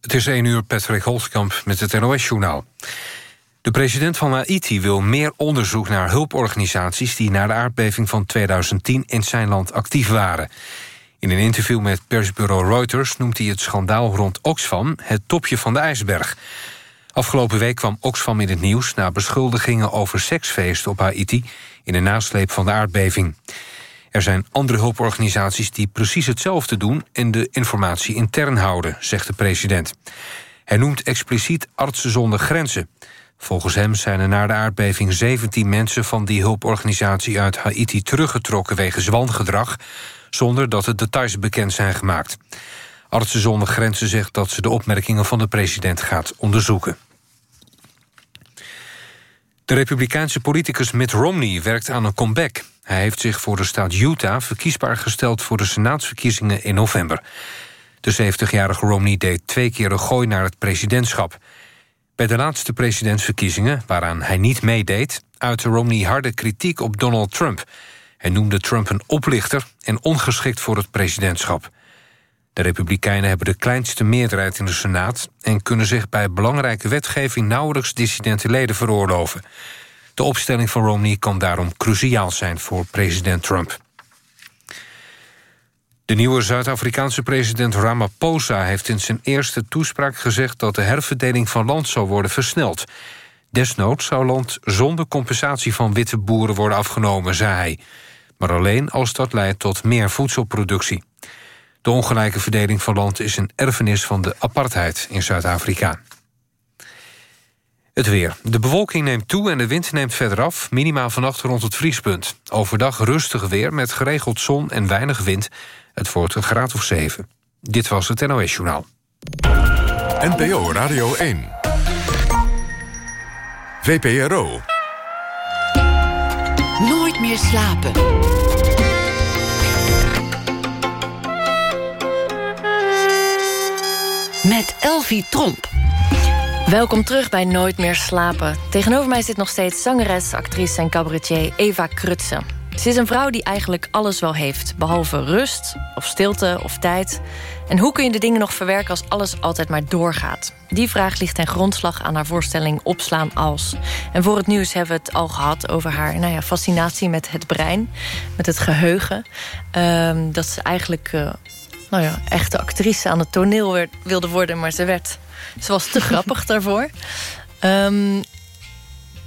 Het is 1 uur, Patrick Holtkamp met het NOS-journaal. De president van Haiti wil meer onderzoek naar hulporganisaties... die na de aardbeving van 2010 in zijn land actief waren. In een interview met persbureau Reuters noemt hij het schandaal rond Oxfam... het topje van de ijsberg. Afgelopen week kwam Oxfam in het nieuws... na beschuldigingen over seksfeesten op Haiti... in de nasleep van de aardbeving. Er zijn andere hulporganisaties die precies hetzelfde doen... en de informatie intern houden, zegt de president. Hij noemt expliciet Artsen zonder Grenzen. Volgens hem zijn er na de aardbeving 17 mensen... van die hulporganisatie uit Haiti teruggetrokken wegens wangedrag... zonder dat de details bekend zijn gemaakt. Artsen zonder Grenzen zegt dat ze de opmerkingen van de president gaat onderzoeken. De republikeinse politicus Mitt Romney werkt aan een comeback. Hij heeft zich voor de staat Utah verkiesbaar gesteld... voor de senaatsverkiezingen in november. De 70-jarige Romney deed twee keer een gooi naar het presidentschap. Bij de laatste presidentsverkiezingen, waaraan hij niet meedeed... uitte Romney harde kritiek op Donald Trump. Hij noemde Trump een oplichter en ongeschikt voor het presidentschap. De Republikeinen hebben de kleinste meerderheid in de Senaat... en kunnen zich bij belangrijke wetgeving nauwelijks dissidente leden veroorloven. De opstelling van Romney kan daarom cruciaal zijn voor president Trump. De nieuwe Zuid-Afrikaanse president Ramaphosa heeft in zijn eerste toespraak gezegd dat de herverdeling van land zou worden versneld. Desnoods zou land zonder compensatie van witte boeren worden afgenomen, zei hij. Maar alleen als dat leidt tot meer voedselproductie. De ongelijke verdeling van land is een erfenis van de apartheid in Zuid-Afrika. Het weer. De bewolking neemt toe en de wind neemt verder af. Minimaal vannacht rond het vriespunt. Overdag rustig weer met geregeld zon en weinig wind. Het wordt een graad of 7. Dit was het NOS Journaal. NPO Radio 1. VPRO. Nooit meer slapen. Met Elvie Tromp. Welkom terug bij Nooit meer slapen. Tegenover mij zit nog steeds zangeres, actrice en cabaretier Eva Krutse. Ze is een vrouw die eigenlijk alles wel heeft, behalve rust of stilte of tijd. En hoe kun je de dingen nog verwerken als alles altijd maar doorgaat? Die vraag ligt ten grondslag aan haar voorstelling Opslaan als. En voor het nieuws hebben we het al gehad over haar nou ja, fascinatie met het brein, met het geheugen. Ehm, dat ze eigenlijk uh, nou ja, echte actrice aan het toneel wilde worden, maar ze werd ze was te grappig daarvoor. Um,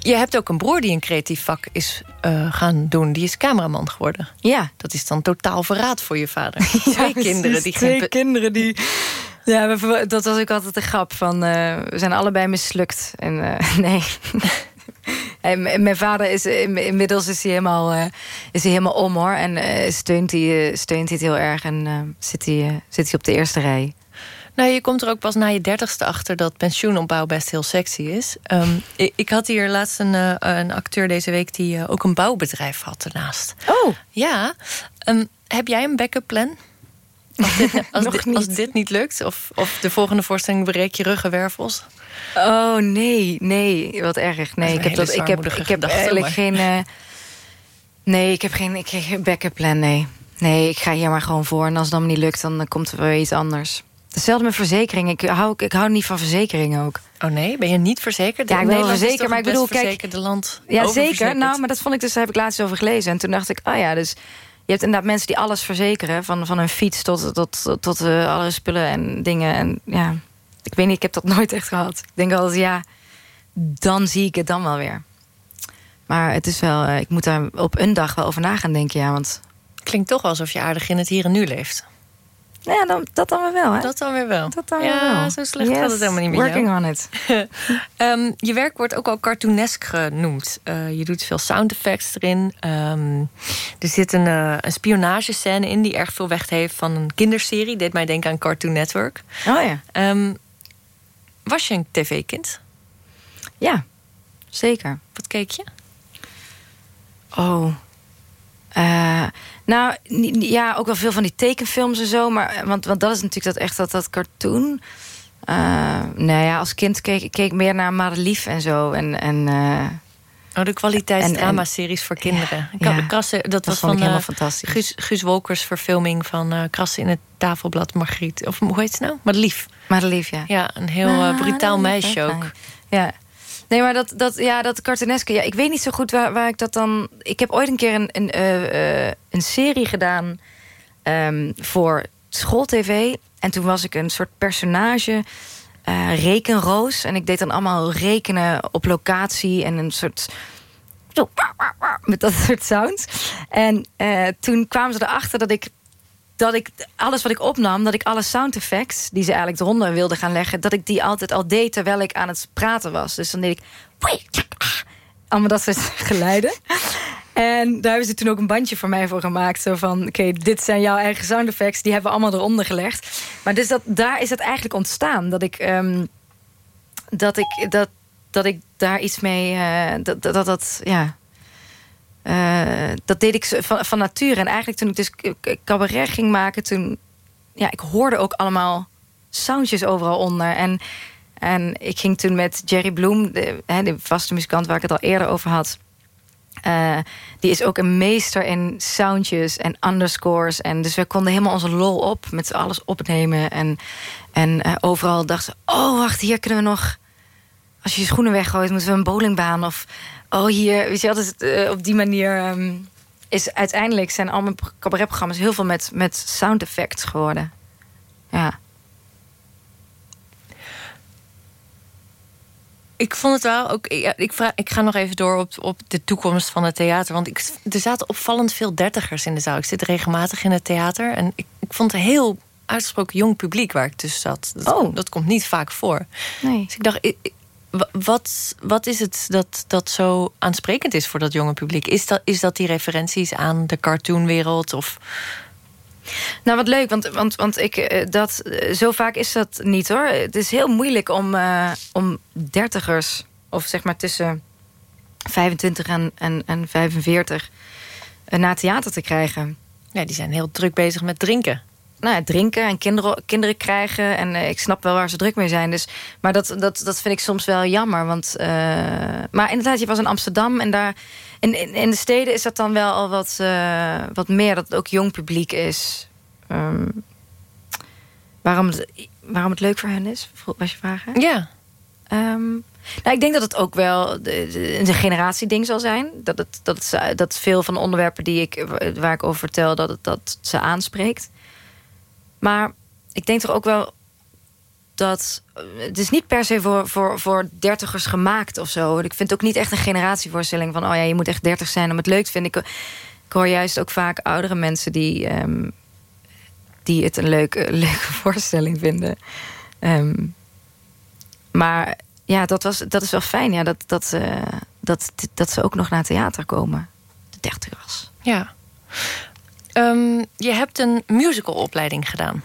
je hebt ook een broer die een creatief vak is uh, gaan doen. Die is cameraman geworden. Ja. Dat is dan totaal verraad voor je vader. Ja, twee kinderen die twee geen... kinderen die. Ja, dat was ook altijd een grap van. Uh, we zijn allebei mislukt. En uh, nee. en mijn vader is inmiddels is hij helemaal, is hij helemaal om hoor. En steunt, hij, steunt hij het heel erg. En zit, hij, zit hij op de eerste rij. Nou, je komt er ook pas na je dertigste achter dat pensioenopbouw best heel sexy is. Um, ik, ik, had hier laatst een, uh, een acteur deze week die uh, ook een bouwbedrijf had ernaast. Oh. Ja. Um, heb jij een backup plan? Als dit, als, dit, als dit, niet lukt? Of, of de volgende voorstelling breek je ruggenwervels? Oh, nee, nee. Wat erg. Nee, ik heb, dat, ik heb, ik heb eigenlijk geen... Uh, nee, ik heb geen, ik heb geen backup plan, nee. Nee, ik ga hier maar gewoon voor. En als het dan niet lukt, dan komt er weer iets anders. Hetzelfde met verzekeringen. Ik hou, ik hou niet van verzekeringen ook. Oh nee, ben je niet verzekerd? Ja, ik ben verzekerd, maar ik bedoel, kijk... land ja, zeker. Nou, maar dat vond ik dus, daar heb ik laatst over gelezen. En toen dacht ik, oh ja, dus... Je hebt inderdaad mensen die alles verzekeren. Van, van een fiets tot, tot, tot uh, alle spullen en dingen. En ja, ik weet niet, ik heb dat nooit echt gehad. Ik denk altijd, ja, dan zie ik het dan wel weer. Maar het is wel, uh, ik moet daar op een dag wel over na gaan denken, ja. Want... Klinkt toch alsof je aardig in het hier en nu leeft. Nou ja, dan, dat dan weer wel, hè? Dat dan weer wel. Dat dan ja, weer wel. zo slecht yes, gaat het helemaal niet meer. Working on it. um, je werk wordt ook al cartoonesk genoemd. Uh, je doet veel sound effects erin. Um, er zit een, uh, een spionagescène in die erg veel weg heeft van een kinderserie. Deed mij denken aan Cartoon Network. Oh ja. Um, was je een tv-kind? Ja, zeker. Wat keek je? Oh, uh, nou, ja, ook wel veel van die tekenfilms en zo. Maar, want, want dat is natuurlijk dat echt dat, dat cartoon. Uh, nou ja, als kind keek ik keek meer naar Madelief en zo. En, en uh, Oh, de kwaliteitsdrama-series voor kinderen. Ja, Krassen, dat, dat was van helemaal uh, fantastisch. Guus, Guus Wolkers verfilming van Krassen in het tafelblad Margriet. Of hoe heet ze nou? Madelief. Madelief, ja. Ja, een heel brutaal meisje ook. Ja. Nee, maar dat, dat, ja, dat cartooneske, ja, ik weet niet zo goed waar, waar ik dat dan... Ik heb ooit een keer een, een, een serie gedaan um, voor schooltv. En toen was ik een soort personage uh, rekenroos. En ik deed dan allemaal rekenen op locatie en een soort... Met dat soort sounds. En toen kwamen ze erachter dat ik dat ik alles wat ik opnam, dat ik alle sound effects die ze eigenlijk eronder wilden gaan leggen, dat ik die altijd al deed terwijl ik aan het praten was. Dus dan deed ik allemaal dat soort geluiden. En daar hebben ze toen ook een bandje voor mij voor gemaakt. Zo van, oké, dit zijn jouw eigen sound effects. Die hebben we allemaal eronder gelegd. Maar dus dat, daar is het eigenlijk ontstaan. Dat ik, um, dat, ik dat, dat ik daar iets mee... Uh, dat, dat, dat, ja... Uh, dat deed ik van, van nature. En eigenlijk toen ik dus cabaret ging maken... toen, ja, ik hoorde ook allemaal soundjes overal onder. En, en ik ging toen met Jerry Bloem... De, de vaste muzikant waar ik het al eerder over had uh, die is ook een meester in soundjes en underscores. En dus we konden helemaal onze lol op met alles opnemen. En, en uh, overal dachten oh wacht, hier kunnen we nog... Als je je schoenen weggooit, moeten we een bowlingbaan. Of, oh hier, weet je altijd uh, op die manier... Um, is uiteindelijk zijn al mijn cabaretprogramma's heel veel met, met sound effects geworden. Ja. ik vond het wel ook. ik, vraag, ik ga nog even door op, op de toekomst van het theater. Want ik, er zaten opvallend veel dertigers in de zaal. Ik zit regelmatig in het theater. En ik, ik vond het heel uitgesproken jong publiek waar ik tussen zat. Dat, oh. dat komt niet vaak voor. Nee. Dus ik dacht, wat, wat is het dat, dat zo aansprekend is voor dat jonge publiek? Is dat, is dat die referenties aan de cartoonwereld? Of nou, wat leuk, want, want, want ik, eh, dat, eh, zo vaak is dat niet hoor. Het is heel moeilijk om, uh, om dertigers, of zeg maar tussen 25 en, en, en 45, naar theater te krijgen. Ja, die zijn heel druk bezig met drinken. Nou ja, drinken en kinderen, kinderen krijgen. En ik snap wel waar ze druk mee zijn. Dus, maar dat, dat, dat vind ik soms wel jammer. Want, uh, maar inderdaad, je was in Amsterdam en daar in, in, de steden is dat dan wel al wat, uh, wat meer. Dat het ook jong publiek is. Um, waarom, het, waarom het leuk voor hen is, was je vraag? Ja. Um, nou, ik denk dat het ook wel de generatieding zal zijn. Dat, het, dat, het, dat veel van de onderwerpen die ik, waar ik over vertel... dat het dat ze aanspreekt. Maar ik denk toch ook wel dat het is niet per se voor, voor, voor dertigers gemaakt of zo. Ik vind het ook niet echt een generatievoorstelling van... oh ja, je moet echt dertig zijn om het leuk te vinden. Ik, hoor juist ook vaak oudere mensen die, um, die het een leuke, leuke voorstelling vinden. Um, maar ja, dat, was, dat is wel fijn. Ja, dat, dat, uh, dat, dat ze ook nog naar theater komen. De dertigers. Ja. Um, je hebt een musicalopleiding gedaan.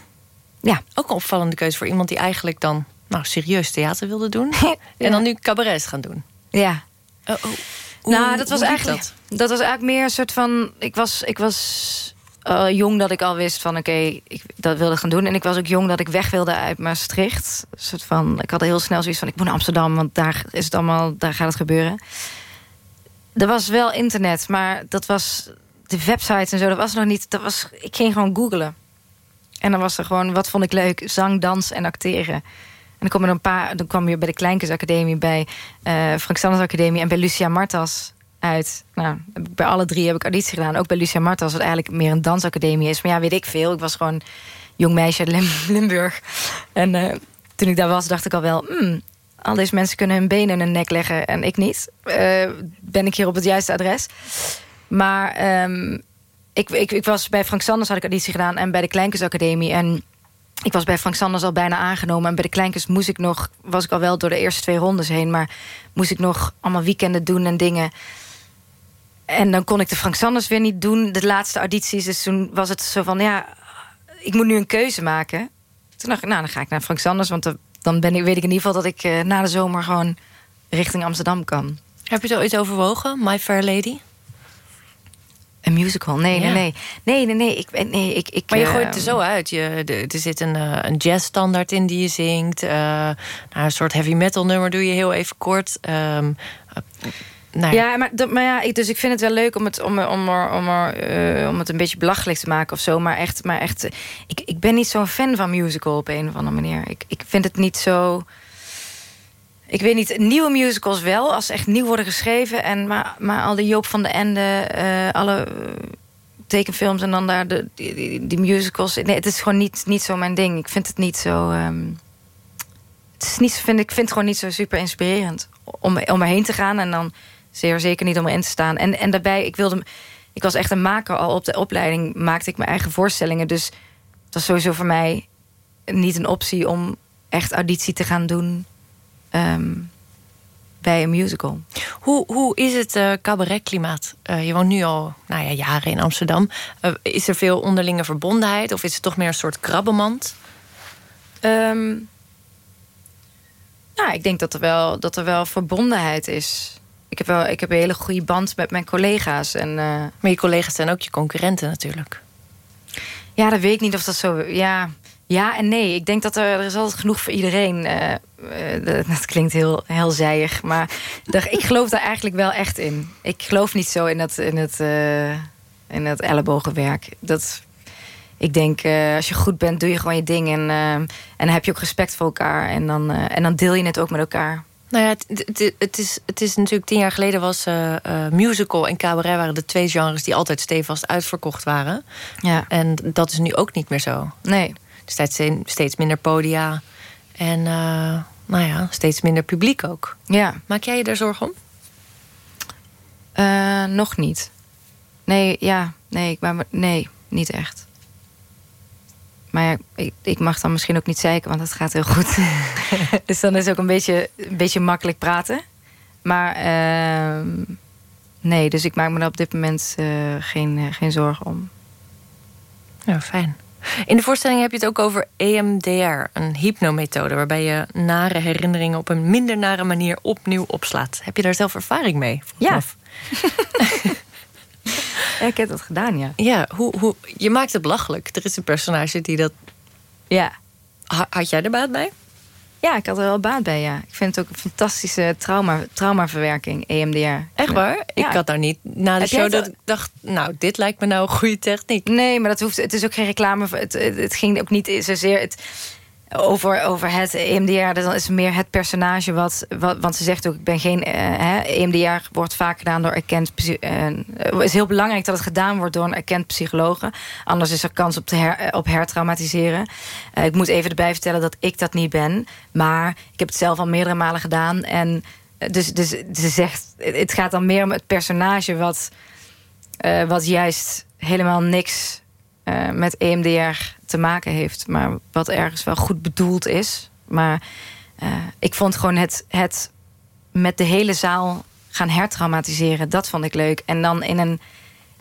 Ja. Ook een opvallende keuze voor iemand die eigenlijk dan nou, serieus theater wilde doen. En dan nu cabaret gaan doen. Ja. Oh, oh. nou, dat was eigenlijk. Dat? was eigenlijk meer een soort van. Ik was, ik was uh, jong dat ik al wist van oké, ik dat wilde gaan doen. En ik was ook jong dat ik weg wilde uit Maastricht. Een soort van, ik had heel snel zoiets van ik moet naar Amsterdam, want daar is het allemaal, daar gaat het gebeuren. Er was wel internet, maar dat was de websites en zo, dat was nog niet. Dat was, ik ging gewoon googlen. En dan was er gewoon, wat vond ik leuk? Zang, dans en acteren. En dan kwam, er een paar, dan kwam je bij de Kleinkunstacademie... bij uh, Frank Sanders Academie en bij Lucia Martas uit. Nou, bij alle drie heb ik auditie gedaan. Ook bij Lucia Martas, wat eigenlijk meer een dansacademie is. Maar ja, weet ik veel. Ik was gewoon jong meisje uit Limburg. En uh, toen ik daar was, dacht ik al wel... Hmm, al deze mensen kunnen hun benen in hun nek leggen en ik niet. Uh, ben ik hier op het juiste adres? Maar um, ik, ik, ik was bij Frank Sanders had ik auditie gedaan en bij de Kleinkunstacademie. En ik was bij Frank Sanders al bijna aangenomen. En bij de Kleinkunst moest ik nog, was ik al wel door de eerste twee rondes heen. Maar moest ik nog allemaal weekenden doen en dingen. En dan kon ik de Frank Sanders weer niet doen, de laatste audities. Dus toen was het zo van, ja, ik moet nu een keuze maken. Toen dacht ik, nou, dan ga ik naar Frank Sanders. Want dan ben ik, weet ik in ieder geval dat ik uh, na de zomer gewoon richting Amsterdam kan. Heb je het ooit overwogen, My Fair Lady? Een musical? Nee, nee, nee. Nee, nee, nee. Ik, nee ik, ik, maar je gooit het er ehm, zo uit. Je, de, er zit een, uh, een jazzstandaard in die je zingt. Uh, nou, een soort heavy metal nummer doe je heel even kort. Um, nou ja. Ja, maar, maar ja, ik, dus ik vind het wel leuk om het, om, om, er, om, er, eh, om het een beetje belachelijk te maken of zo. Maar echt, maar echt eh, ik, ik ben niet zo'n fan van musical op een of andere manier. Ik, ik vind het niet zo. Ik weet niet, nieuwe musicals wel, als ze echt nieuw worden geschreven. En, maar, maar al die Joop van de Ende, eh, alle eh, tekenfilms en dan daar de, die, musicals. Nee, het is gewoon niet, niet zo mijn ding. Ik vind het niet zo. ehm, het is niet, vind, ik vind het gewoon niet zo super inspirerend om, om erheen te gaan en dan zeer zeker niet om erin te staan. En, en daarbij, ik wilde, ik was echt een maker al op de opleiding, maakte ik mijn eigen voorstellingen. Dus het was sowieso voor mij niet een optie om echt auditie te gaan doen ehm, bij een musical. Hoe, hoe is het eh, cabaretklimaat? Eh, je woont nu al nou ja, jaren in Amsterdam. Eh, is er veel onderlinge verbondenheid? Of is het toch meer een soort krabbenmand? Ehm, ja, ik denk dat er wel, dat er wel verbondenheid is. Ik heb, wel, ik heb een hele goede band met mijn collega's. En Maar je collega's zijn ook je concurrenten natuurlijk. Ja, dat weet ik niet of dat zo... Ja, ja en nee. Ik denk dat er, er is altijd genoeg voor iedereen. eh, eh, dat, dat klinkt heel, heel zijig. Maar ik geloof daar eigenlijk wel echt in. Ik geloof niet zo in dat, in het, eh, in het ellebogenwerk. Dat, ik denk, als je goed bent, doe je gewoon je ding. En, en dan heb je ook respect voor elkaar. En dan, en dan deel je het ook met elkaar. Nou ja, het, het, het is, het is natuurlijk tien jaar geleden was musical en cabaret waren de twee genres die altijd stevast uitverkocht waren. Ja, En dat is nu ook niet meer zo. nee. Er staat ste- steeds minder podia en eh, nou ja, steeds minder publiek ook. Ja, Maak jij je daar zorgen om? Eh, nog niet. Nee, ja, nee, ik, maar, nee, niet echt. Maar ja, ik, ik mag dan misschien ook niet zeiken, want dat gaat heel goed. dus dan is het ook een beetje, een beetje makkelijk praten. Maar ehm, nee, dus ik maak me daar op dit moment eh, geen, geen zorgen om. Ja, fijn. In de voorstelling heb je het ook over EMDR, een hypnomethode... waarbij je nare herinneringen op een minder nare manier opnieuw opslaat. Heb je daar zelf ervaring mee? Ja. Ja, ik heb dat gedaan, ja. Ja, hoe, hoe, je maakt het belachelijk. Er is een personage die dat... Ja, Ha- Had jij er baat bij? Ja ik had er wel baat bij, ja. Ik vind het ook een fantastische trauma, traumaverwerking, EMDR. Echt waar? Ik had daar niet na de Heb show dat ik dacht... nou, dit lijkt me nou een goede techniek. Nee, maar dat hoeft. Het is ook geen reclame. het, het ging ook niet zozeer het, over, over het EMDR. Dat is meer het personage wat. Want ze zegt ook: ik ben geen. eh, hè, EMDR wordt vaak gedaan door erkend. eh, Het is heel belangrijk dat het gedaan wordt door een erkend psycholoog. Anders is er kans op, te eh, op hertraumatiseren. Eh, ik moet even erbij vertellen dat ik dat niet ben. Maar ik heb het zelf al meerdere malen gedaan. En eh, dus, dus ze zegt: het gaat dan meer om het personage wat. Eh, wat juist helemaal niks eh, met EMDR te maken heeft. Maar wat ergens wel goed bedoeld is. Maar eh, ik vond gewoon het, het met de hele zaal gaan hertraumatiseren. Dat vond ik leuk. En dan in een,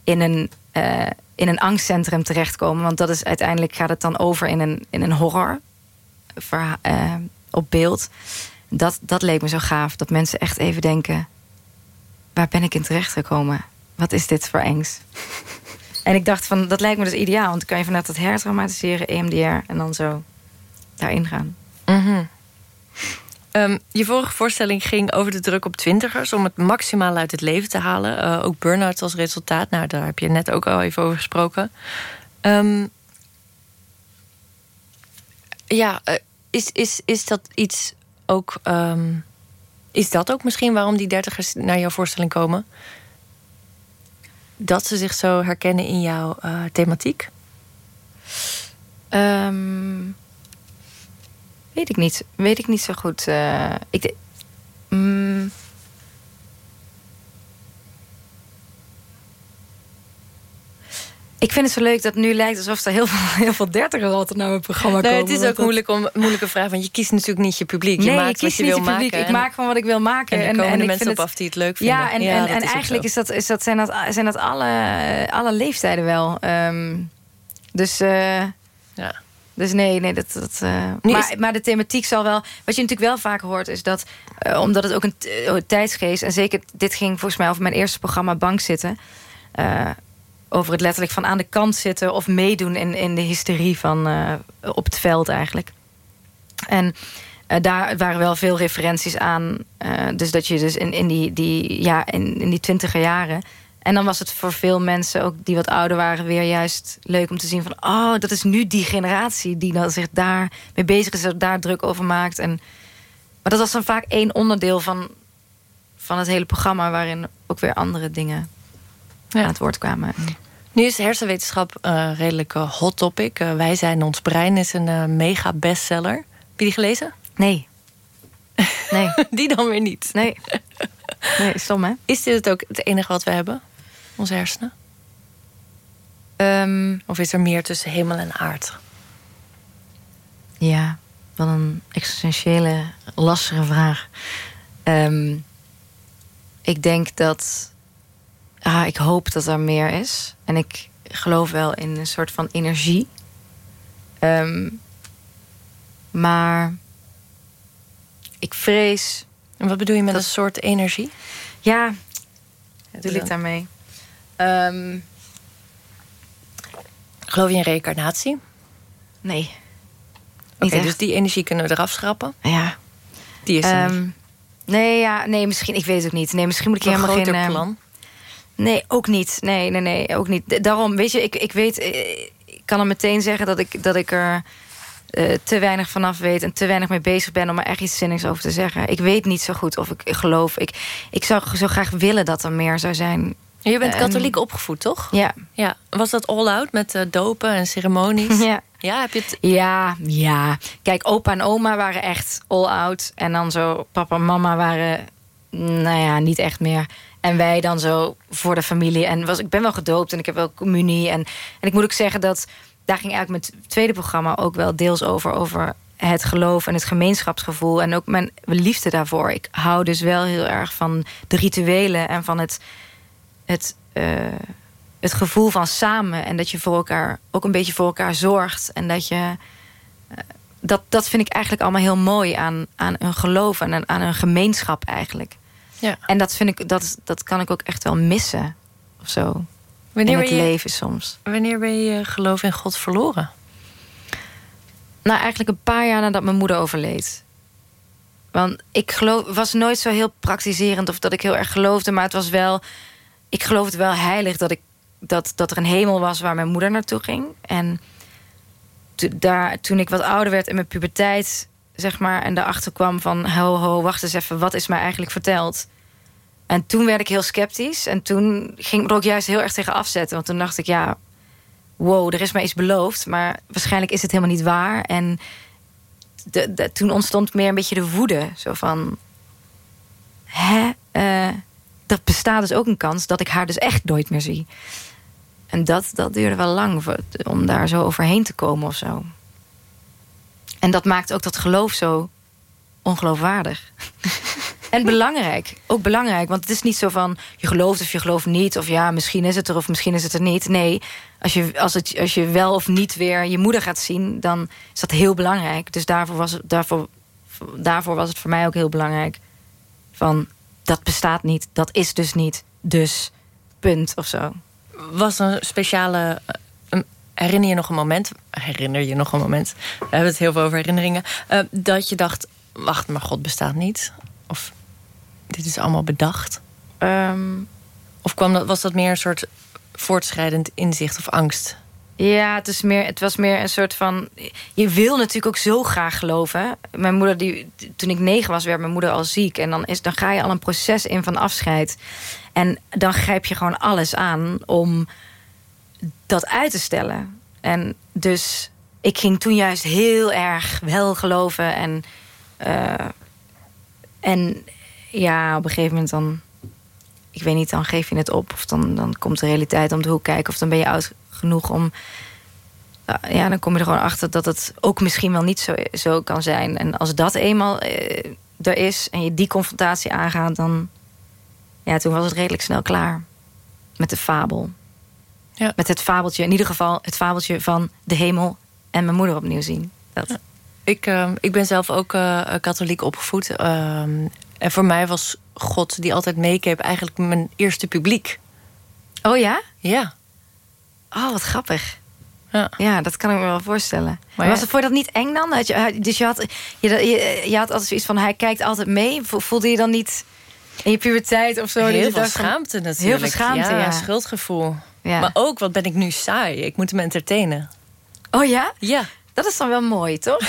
in een, eh, in een angstcentrum terechtkomen. Want dat is uiteindelijk gaat het dan over in een, in een horror. op beeld. Dat, dat leek me zo gaaf. Dat mensen echt even denken... waar ben ik in terechtgekomen? Wat is dit voor engs? En ik dacht van, dat lijkt me dus ideaal. Want dan kan je vanuit dat hertraumatiseren, EMDR... en dan zo daarin gaan. Mhm. Ehm, je vorige voorstelling ging over de druk op twintigers... om het maximaal uit het leven te halen. Eh, ook burn-out als resultaat. Nou, daar heb je net ook al even over gesproken. Ehm, ja, eh, is, is, is dat iets ook... ehm, is dat ook misschien waarom die dertigers naar jouw voorstelling komen? Dat ze zich zo herkennen in jouw eh, thematiek? Ehm, weet ik niet. Weet ik niet zo goed. Eh, ik Mm. Ik vind het zo leuk dat het nu lijkt alsof er heel veel, heel veel dertigers altijd naar mijn programma Nee, komen. het is ook moeilijk om, moeilijke vraag, want je kiest natuurlijk niet je publiek. Je Nee, maakt ik kies wat je niet wil het publiek. maken. Ik maak gewoon wat ik wil maken. en, en komen en de ik mensen vind op het- af die het leuk vinden. Ja, en, en, is eigenlijk is dat, is dat, zijn, dat, zijn dat alle, alle leeftijden wel. Ehm, dus, eh, Ja. dus nee, nee dat, dat, eh, maar, maar de thematiek zal wel... Wat je natuurlijk wel vaak hoort is dat... eh, omdat het ook een tijdsgeest... en zeker dit ging volgens mij over mijn eerste programma Bank zitten... eh, over het letterlijk van aan de kant zitten... of meedoen in, in de hysterie van eh, op het veld eigenlijk. En Uh, daar waren wel veel referenties aan. Uh, dus dat je dus in, in, die, die, ja, in, in die twintiger jaren... En dan was het voor veel mensen, ook die wat ouder waren... weer juist leuk om te zien van... oh, dat is nu die generatie die dan zich daar mee bezig is... daar druk over maakt. En, maar dat was dan vaak één onderdeel van, van het hele programma... waarin ook weer andere dingen ja. aan het woord kwamen. Nu is hersenwetenschap een redelijk hot topic. Uh, Wij zijn ons brein is een mega bestseller. Heb je die gelezen? Nee. Nee. die dan weer niet? Nee. Nee, stom hè? Is dit het ook het enige wat we hebben? Onze hersenen? Um, of is er meer tussen hemel en aard? Ja, wat een existentiële, lastige vraag. Um, ik denk dat ah, ik hoop dat er meer is. En ik geloof wel in een soort van energie. Um, maar ik vrees. En wat bedoel je met een soort energie? Ja, wat doe ik daarmee? Um, Geloof je in reïncarnatie? Nee. Oké, dus die energie kunnen we eraf schrappen? Ja. Die is er um, Nee, ja, nee, misschien, ik weet het ook niet. Nee, misschien moet ik helemaal geen plan. Nee, ook niet. Nee, nee, nee, ook niet. Daarom, weet je, ik, ik weet, ik kan er meteen zeggen dat ik, dat ik er uh, te weinig vanaf weet en te weinig mee bezig ben om er echt iets zinnigs over te zeggen. Ik weet niet zo goed of ik geloof. Ik, ik zou zo graag willen dat er meer zou zijn. Je bent katholiek um, opgevoed, toch? Ja. ja. Was dat all-out met uh, dopen en ceremonies? Ja. Ja, heb je het... Ja, ja. Kijk, opa en oma waren echt all-out. En dan zo papa en mama waren, nou ja, niet echt meer. En wij dan zo voor de familie. En was, ik ben wel gedoopt en ik heb wel communie. En, en ik moet ook zeggen dat... daar ging eigenlijk mijn tweede programma ook wel deels over... over het geloof en het gemeenschapsgevoel. En ook mijn liefde daarvoor. Ik hou dus wel heel erg van de rituelen en van het... het uh, het gevoel van samen en dat je voor elkaar ook een beetje voor elkaar zorgt. En dat je. Dat, dat vind ik eigenlijk allemaal heel mooi aan, aan een geloof en aan een gemeenschap eigenlijk. Ja. En dat vind ik, dat, dat kan ik ook echt wel missen. Of zo. Wanneer in het je, leven soms. Wanneer ben je geloof in God verloren? Nou, eigenlijk een paar jaar nadat mijn moeder overleed. Want ik geloof, was nooit zo heel praktiserend of dat ik heel erg geloofde, maar het was wel. Ik geloofde wel heilig dat ik dat, dat er een hemel was waar mijn moeder naartoe ging. En daar, toen ik wat ouder werd in mijn puberteit, zeg maar, en daarachter kwam van: ho, ho, wacht eens even, wat is mij eigenlijk verteld? En toen werd ik heel sceptisch. En toen ging ik ook juist heel erg tegen afzetten. Want toen dacht ik, ja, wow, er is mij iets beloofd. Maar waarschijnlijk is het helemaal niet waar. En de, toen ontstond meer een beetje de woede. Zo van, hè? Uh, dat bestaat dus ook een kans dat ik haar dus echt nooit meer zie. En dat, dat duurde wel lang om daar zo overheen te komen of zo. En dat maakt ook dat geloof zo ongeloofwaardig. en belangrijk. Ook belangrijk. Want het is niet zo van je gelooft of je gelooft niet. Of ja, misschien is het er of misschien is het er niet. Nee, als je, als het, als je wel of niet weer je moeder gaat zien... dan is dat heel belangrijk. Dus daarvoor was het, daarvoor, daarvoor was het voor mij ook heel belangrijk. Van, dat bestaat niet. Dat is dus niet. Dus, punt of zo was een speciale. Herinner je nog een moment? Herinner je nog een moment? We hebben het heel veel over herinneringen. Uh, dat je dacht: wacht, maar God bestaat niet? Of dit is allemaal bedacht? Um, of kwam dat, was dat meer een soort voortschrijdend inzicht of angst? Ja, het, is meer, het was meer een soort van... Je wil natuurlijk ook zo graag geloven. Mijn moeder, die, toen ik negen was, werd mijn moeder al ziek. En dan, is, dan ga je al een proces in van afscheid. En dan grijp je gewoon alles aan om dat uit te stellen. En dus ik ging toen juist heel erg wel geloven. En, uh, en ja, op een gegeven moment dan... Ik weet niet, dan geef je het op. Of dan, dan komt de realiteit om de hoek kijken. Of dan ben je oud genoeg om... Ja, dan kom je er gewoon achter dat het ook misschien wel niet zo, zo kan zijn. En als dat eenmaal eh, er is en je die confrontatie aangaat... dan, ja, toen was het redelijk snel klaar met de fabel. Ja. Met het fabeltje, in ieder geval het fabeltje van de hemel en mijn moeder opnieuw zien. Dat. Ik, uh, ik ben zelf ook uh, katholiek opgevoed. Uh, en voor mij was God die altijd meekeep eigenlijk mijn eerste publiek. Oh ja? Ja. Oh, wat grappig. Ja. Ja, dat kan ik me wel voorstellen. Maar ja- was het voor dat niet eng dan? Had je, dus je had, je, je, je had altijd zoiets van, hij kijkt altijd mee. Vo- Voelde je dan niet in je puberteit of zo? Heel veel schaamte natuurlijk. Heel veel schaamte, ja. schuldgevoel. Ja. Maar ook, wat ben ik nu saai? Ik moet hem entertainen. Oh ja? Ja. Dat is dan wel mooi, toch?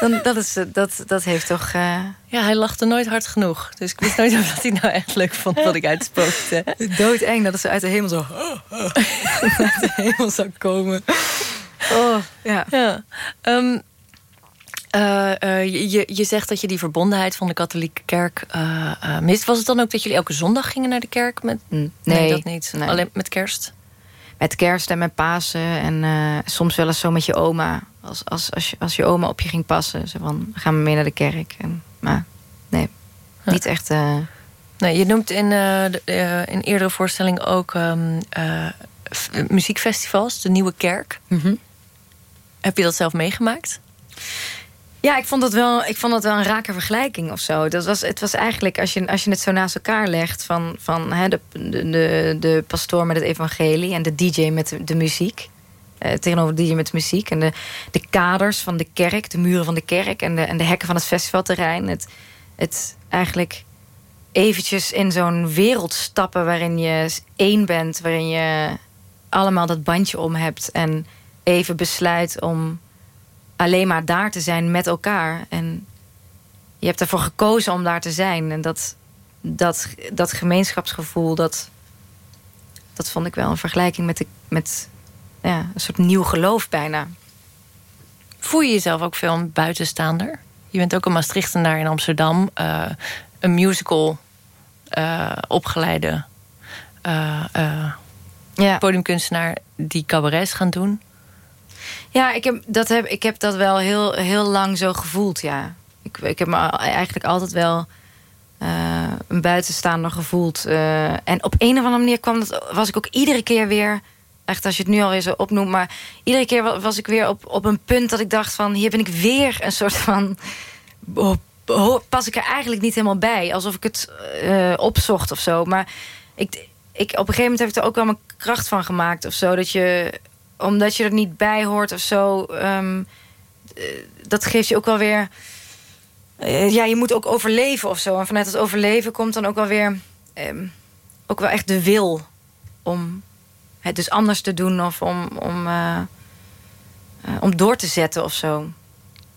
Dan, dat, is, eh, dat, dat heeft toch... eh, Ja, hij lachte nooit hard genoeg. Dus ik wist nooit of dat hij nou echt leuk vond wat ik uitspookte. doodeng dat zo uit de hemel zo... uit de hemel zou komen. Oh, ja. Ja. Eh, je- je, zegt dat je die verbondenheid van de katholieke kerk mist. Was het dan ook dat jullie elke zondag gingen naar de kerk? Met... Mm, Nee, dat niet. nee. Alleen met kerst? Met kerst en met Pasen. En eh, soms wel eens zo met je oma. Als, als, als, je, als je oma op je ging passen. Zo van, gaan we mee naar de kerk. En, maar nee, niet echt... eh, Nee, je noemt in, de, eh, in eerdere voorstellingen ook ehm, eh, muziekfestivals, de Nieuwe Kerk. mhm. Heb je dat zelf meegemaakt? Ja, ik vond dat wel, ik vond dat wel een rake vergelijking of zo. Dat was, het was eigenlijk, als je, als je het zo naast elkaar legt... van, van hè, de, de, de, pastoor met het evangelie en de DJ met de, de muziek... eh, tegenover de DJ met de muziek... en de, de kaders van de kerk, de muren van de kerk... en de, en de hekken van het festivalterrein. Het, het eigenlijk eventjes in zo'n wereld stappen... waarin je één bent, waarin je allemaal dat bandje om hebt... en even besluit om alleen maar daar te zijn met elkaar. En je hebt ervoor gekozen om daar te zijn. En dat, dat, dat gemeenschapsgevoel, dat, dat vond ik wel een vergelijking met, de, met ja, een soort nieuw geloof bijna. Voel je jezelf ook veel een buitenstaander? Je bent ook een Maastrichtenaar in Amsterdam. eh, een musical eh, opgeleide eh, Ja, podiumkunstenaar die cabarets gaan doen. Ja ik, heb, dat heb, ik heb dat wel heel, heel lang zo gevoeld, ja. Ik, ik heb me eigenlijk altijd wel eh, een buitenstaander gevoeld. eh, en op een of andere manier kwam dat, was ik ook iedere keer weer... Echt als je het nu alweer zo opnoemt. Maar iedere keer wa- was ik weer op, op een punt dat ik dacht van... hier ben ik weer een soort van... pas ik er eigenlijk niet helemaal bij. Alsof ik het eh, opzocht of zo. Maar ik, ik, op een gegeven moment heb ik er ook wel mijn kracht van gemaakt of zo. Dat je, omdat je er niet bij hoort of zo... ehm, eh, dat geeft je ook wel weer... eh, ja, je moet ook overleven of zo. En vanuit het overleven komt dan ook wel weer... ehm, ook wel echt de wil om het dus anders te doen... of om, om, eh, om door te zetten of zo.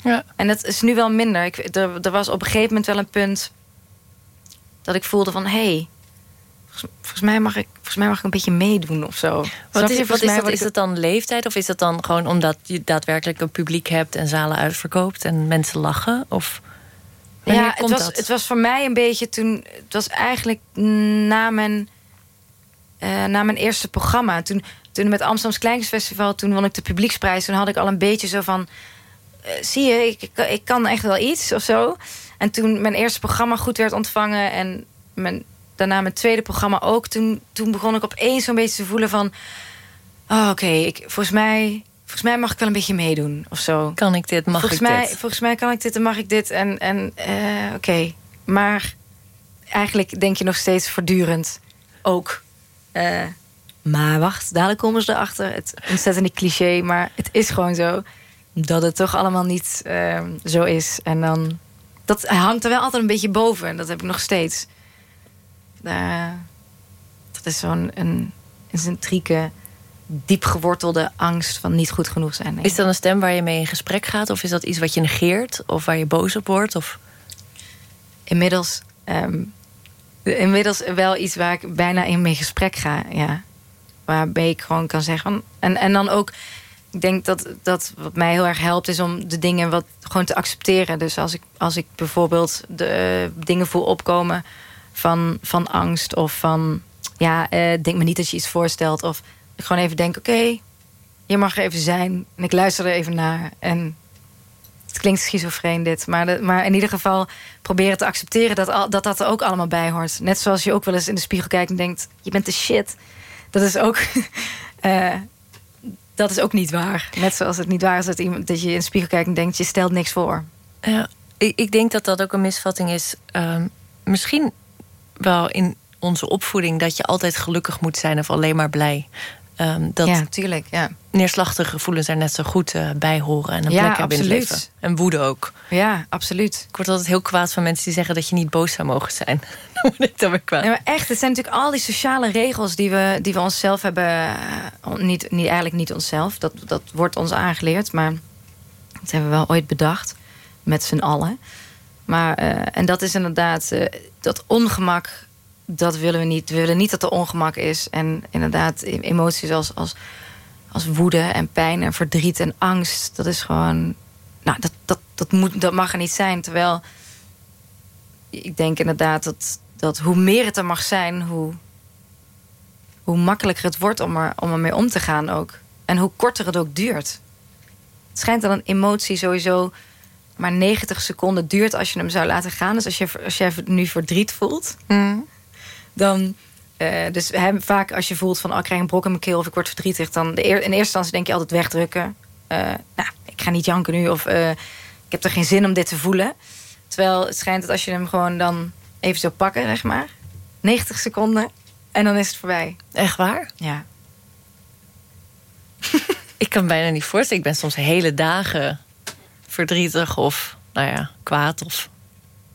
Ja. En dat is nu wel minder. Ik, er, er was op een gegeven moment wel een punt... dat ik voelde van... hé, hey, volgens, mij mag ik, volgens mij mag ik een beetje meedoen of zo. Wat je? is, wat Volgens is, mij dat, is ik- dat dan leeftijd? Of is dat dan gewoon omdat je daadwerkelijk een publiek hebt... en zalen uitverkoopt en mensen lachen? Of wanneer ja, het was, dat? het was voor mij een beetje toen... Het was eigenlijk na mijn, eh, na mijn eerste programma. Toen, toen met Amsterdams Kleinkunstfestival... toen won ik de publieksprijs. Toen had ik al een beetje zo van... eh, zie je, ik, ik, ik kan echt wel iets of zo. En toen mijn eerste programma goed werd ontvangen... en mijn, daarna mijn tweede programma ook... toen, toen begon ik opeens zo'n beetje te voelen van... oh, oké, ik volgens mij... Volgens mij mag ik wel een beetje meedoen of zo Kan ik dit? Mag volgens ik mij, dit? Volgens mij kan ik dit en mag ik dit. En, en eh, oké. Maar eigenlijk denk je nog steeds voortdurend ook. eh, maar wacht, dadelijk komen ze erachter. Het ontzettende cliché, maar het is gewoon zo. Dat het toch allemaal niet eh, zo is. En dan... Dat hangt er wel altijd een beetje boven. En dat heb ik nog steeds. Eh, dat is zo'n een, een centrieke, diep gewortelde angst van niet goed genoeg zijn. Is dat een stem waar je mee in gesprek gaat? Of is dat iets wat je negeert? Of waar je boos op wordt? Of... inmiddels, ehm, inmiddels wel iets waar ik bijna in mee gesprek ga. Ja. Waarbij ik gewoon kan zeggen. En, en dan ook, ik denk dat, dat wat mij heel erg helpt, is om de dingen wat gewoon te accepteren. Dus als ik, als ik bijvoorbeeld de eh, dingen voel opkomen van, van angst of van ja, eh, denk me niet dat je iets voorstelt. Of gewoon even denk, oké, je mag er even zijn. En ik luister er even naar. En het klinkt schizofreen dit. Maar, de, maar in ieder geval proberen te accepteren dat, al, dat dat er ook allemaal bij hoort. Net zoals je ook wel eens in de spiegel kijkt en denkt... je bent de shit. Dat is ook... eh, dat is ook niet waar. Net zoals het niet waar is dat, iemand, dat je in de spiegel kijkt en denkt... je stelt niks voor. Ja, ik, ik denk dat dat ook een misvatting is. Ehm, misschien wel in onze opvoeding dat je altijd gelukkig moet zijn of alleen maar blij. ehm, dat ja, tuurlijk. Ja, neerslachtige gevoelens er net zo goed eh, bij horen en een Ja, plek hebben in het leven. En woede ook. ja absoluut. Ik word altijd heel kwaad van mensen die zeggen dat je niet boos zou mogen zijn. Dan word ik dan weer kwaad. Nee, maar echt, het zijn natuurlijk al die sociale regels die we, die we onszelf hebben. eh, niet, niet, eigenlijk niet onszelf, dat, dat wordt ons aangeleerd, maar dat hebben we wel ooit bedacht. Met z'n allen. Maar, eh, en dat is inderdaad, dat ongemak, dat willen we niet. We willen niet dat er ongemak is. En inderdaad, e- emoties als, als, als woede en pijn en verdriet en angst, dat is gewoon. Nou, dat, dat, dat, moet, dat mag er niet zijn. Terwijl ik denk inderdaad dat, dat hoe meer het er mag zijn, hoe, hoe makkelijker het wordt om, er, om ermee om te gaan ook. En hoe korter het ook duurt. Het schijnt dat een emotie sowieso maar 90 seconden duurt als je hem zou laten gaan. Dus als je, als je nu verdriet voelt, dan. eh, dus hè, vaak als je voelt van oh, ik krijg een brok in mijn keel of ik word verdrietig, dan de eer, in eerste instantie denk je altijd wegdrukken. Eh, nou, ik ga niet janken nu of eh, ik heb er geen zin om dit te voelen. Terwijl het schijnt dat als je hem gewoon dan even zo pakken, zeg maar, 90 seconden en dan is het voorbij. Echt waar? Ja. Ik kan me bijna niet voorstellen. Ik ben soms hele dagen verdrietig of nou ja, kwaad. Of...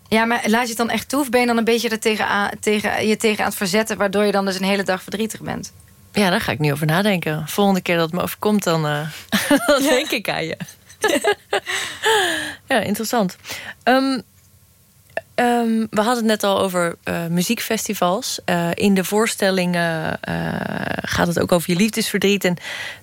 Ja, maar laat je het dan echt toe of ben je dan een beetje er tegen aan, tegen, je tegen aan het verzetten, waardoor je dan dus een hele dag verdrietig bent? Ja, daar ga ik niet over nadenken. Volgende keer dat het me overkomt, dan, eh, dan denk ik aan je. ja, interessant. Ehm, ehm, we hadden het net al over eh, muziekfestivals. Eh, in de voorstellingen eh, gaat het ook over je liefdesverdriet. En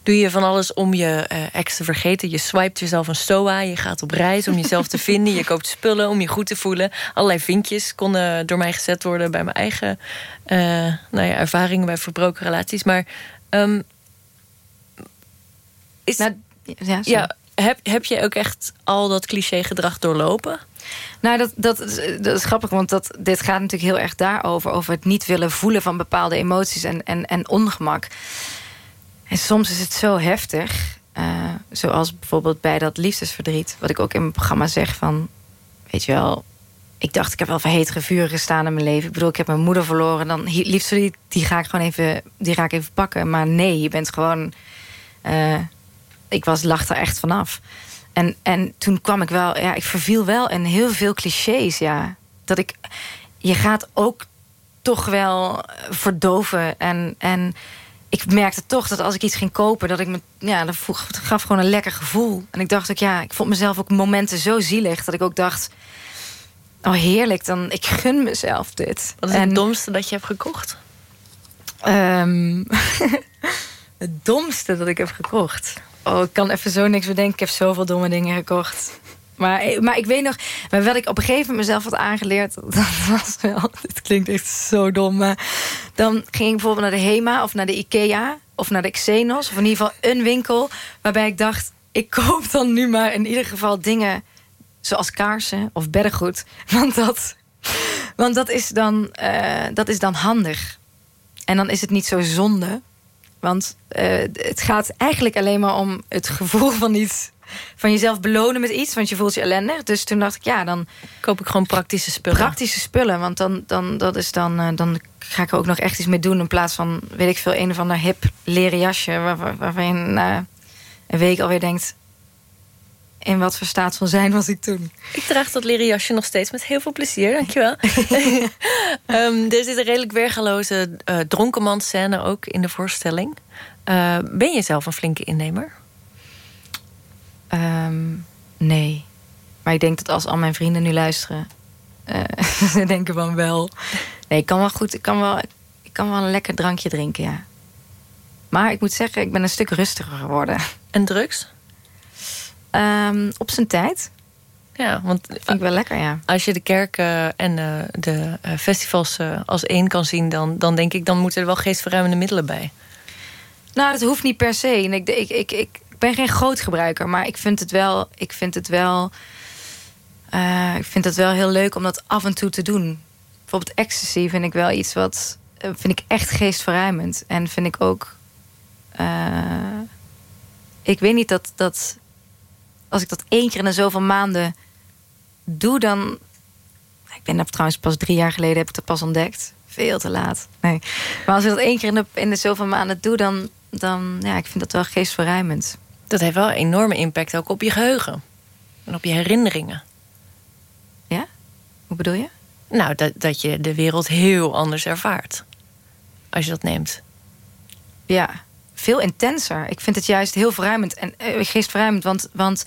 doe je van alles om je ex te vergeten. Je swipet jezelf een stoa. Je gaat op reis om jezelf te vinden. Je koopt spullen om je goed te voelen. Allerlei vinkjes konden door mij gezet worden bij mijn eigen nou ja, ervaringen bij verbroken relaties. Maar ehm, is, Nou, ja, ja, heb, heb je ook echt al dat cliché gedrag doorlopen? Nou, dat, dat, is, dat is grappig, want dat, dit gaat natuurlijk heel erg daarover. Over het niet willen voelen van bepaalde emoties en, en, en ongemak. En soms is het zo heftig. eh, zoals bijvoorbeeld bij dat liefdesverdriet. Wat ik ook in mijn programma zeg van... Weet je wel, ik dacht ik heb wel verhetere vuren gestaan in mijn leven. Ik bedoel, ik heb mijn moeder verloren. Dan liefdesverdriet, die ga ik gewoon even, die ga ik even pakken. Maar nee, je bent gewoon... eh, ik was, lag er echt vanaf. En, en toen kwam ik wel, ja, ik verviel wel in heel veel clichés, ja. Dat ik, je gaat ook toch wel verdoven. En, en ik merkte toch dat als ik iets ging kopen, dat ik me, ja, dat gaf gewoon een lekker gevoel. En ik dacht ook, ja, ik vond mezelf ook momenten zo zielig dat ik ook dacht, oh heerlijk, dan ik gun mezelf dit. Wat is en, het domste dat je hebt gekocht? Ehm, het domste dat ik heb gekocht. Oh, ik kan even zo niks bedenken. Ik heb zoveel domme dingen gekocht. Maar, maar ik weet nog, maar wat ik op een gegeven moment mezelf had aangeleerd, dat was wel, dit klinkt echt zo dom, maar dan ging ik bijvoorbeeld naar de Hema of naar de Ikea of naar de Xenos, of in ieder geval een winkel waarbij ik dacht, ik koop dan nu maar in ieder geval dingen zoals kaarsen of beddengoed, want dat, want dat is dan, eh, dat is dan handig. En dan is het niet zo zonde. Want eh, het gaat eigenlijk alleen maar om het gevoel van iets. Van jezelf belonen met iets, want je voelt je ellendig. Dus toen dacht ik, ja, dan Koop ik gewoon praktische spullen. praktische spullen. Want dan, dan, dat is dan, eh, dan ga ik er ook nog echt iets mee doen. In plaats van, weet ik veel, een of ander hip leren jasje. Waar, waar- waarvan je na een week alweer denkt... In wat voor staat van zijn was ik toen? Ik draag dat leren jasje nog steeds met heel veel plezier, dankjewel. Ehm er zit een redelijk weergaloze dronkenmanscène ook in de voorstelling. Eh, ben je zelf een flinke innemer? Ehm, nee. Maar ik denk dat als al mijn vrienden nu luisteren... eh, ze denken van wel. Nee, ik kan wel goed... Ik kan wel, ik kan wel een lekker drankje drinken, ja. Maar ik moet zeggen, ik ben een stuk rustiger geworden. En drugs? Ehm, op zijn tijd. Ja, want Vind ik wel lekker, ja. als je de kerken en de eh, festivals eh, als één kan zien... Dan, dan denk ik, dan moeten er wel geestverruimende middelen bij. Nou, dat hoeft niet per se. En ik, ik, ik, ik ben geen groot gebruiker, maar ik vind het wel. Ik vind het wel. eh, ik vind het wel heel leuk om dat af en toe te doen. Bijvoorbeeld ecstasy vind ik wel iets wat. vind ik echt geestverruimend. En vind ik ook. ik weet niet dat, dat. Als ik dat één keer in de zoveel maanden doe, dan. Ik ben dat trouwens pas drie jaar geleden heb ik dat pas ontdekt. Veel te laat. Nee. Maar als ik dat één keer in de, in de zoveel maanden doe, dan, dan ja, ik vind dat wel geestverruimend. Dat heeft wel een enorme impact ook op je geheugen. En op je herinneringen. Ja? Hoe bedoel je? Nou, dat, dat je de wereld heel anders ervaart. Als je dat neemt. Ja, veel intenser. Ik vind het juist heel verruimend en uh, geestverruimend. Want, want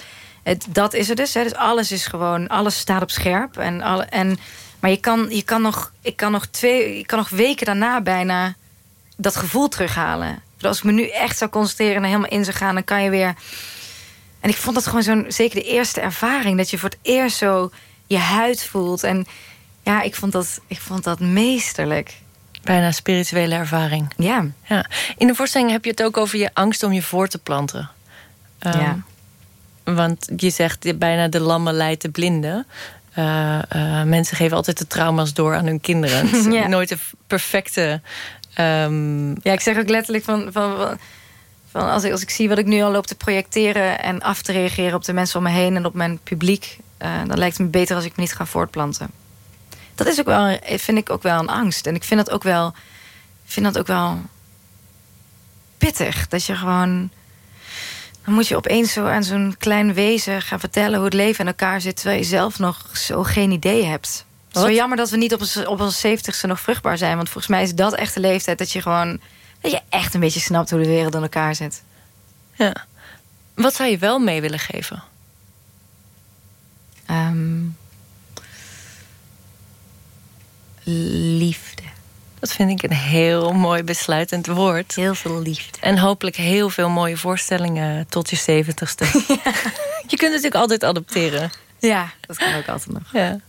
dat is het dus. Hè. Dus alles is gewoon, alles staat op scherp. En, alle, en, maar je kan, je kan nog, ik kan nog twee, ik kan nog weken daarna bijna dat gevoel terughalen. Dus als ik me nu echt zou concentreren en helemaal in zou gaan, dan kan je weer. En ik vond dat gewoon zo'n, zeker de eerste ervaring, dat je voor het eerst zo je huid voelt. En ja, ik vond dat, ik vond dat meesterlijk. Bijna spirituele ervaring. Ja. ja. In de voorstelling heb je het ook over je angst om je voor te planten. Um, ja. Want je zegt bijna de lammen leidt de blinden. Uh, uh, mensen geven altijd de trauma's door aan hun kinderen. ja. Nooit de perfecte. Um... Ja, ik zeg ook letterlijk van. van, van als, ik, als ik zie wat ik nu al loop te projecteren en af te reageren op de mensen om me heen en op mijn publiek, uh, dan lijkt het me beter als ik me niet ga voortplanten. Dat is ook wel, vind ik ook wel een angst. En ik vind dat ook wel, vind dat ook wel pittig. Dat je gewoon dan moet je opeens zo aan zo'n klein wezen gaan vertellen hoe het leven in elkaar zit, terwijl je zelf nog zo geen idee hebt. Wat? Zo jammer dat we niet op ons, op ons zeventigste nog vruchtbaar zijn. Want volgens mij is dat echt de leeftijd dat je gewoon. dat je echt een beetje snapt hoe de wereld in elkaar zit. Ja. Wat zou je wel mee willen geven? Um, liefde. Dat vind ik een heel mooi besluitend woord. Heel veel liefde. En hopelijk heel veel mooie voorstellingen tot je zeventigste. Ja. Je kunt natuurlijk altijd adopteren. Ja, dat kan ook altijd nog. Ja.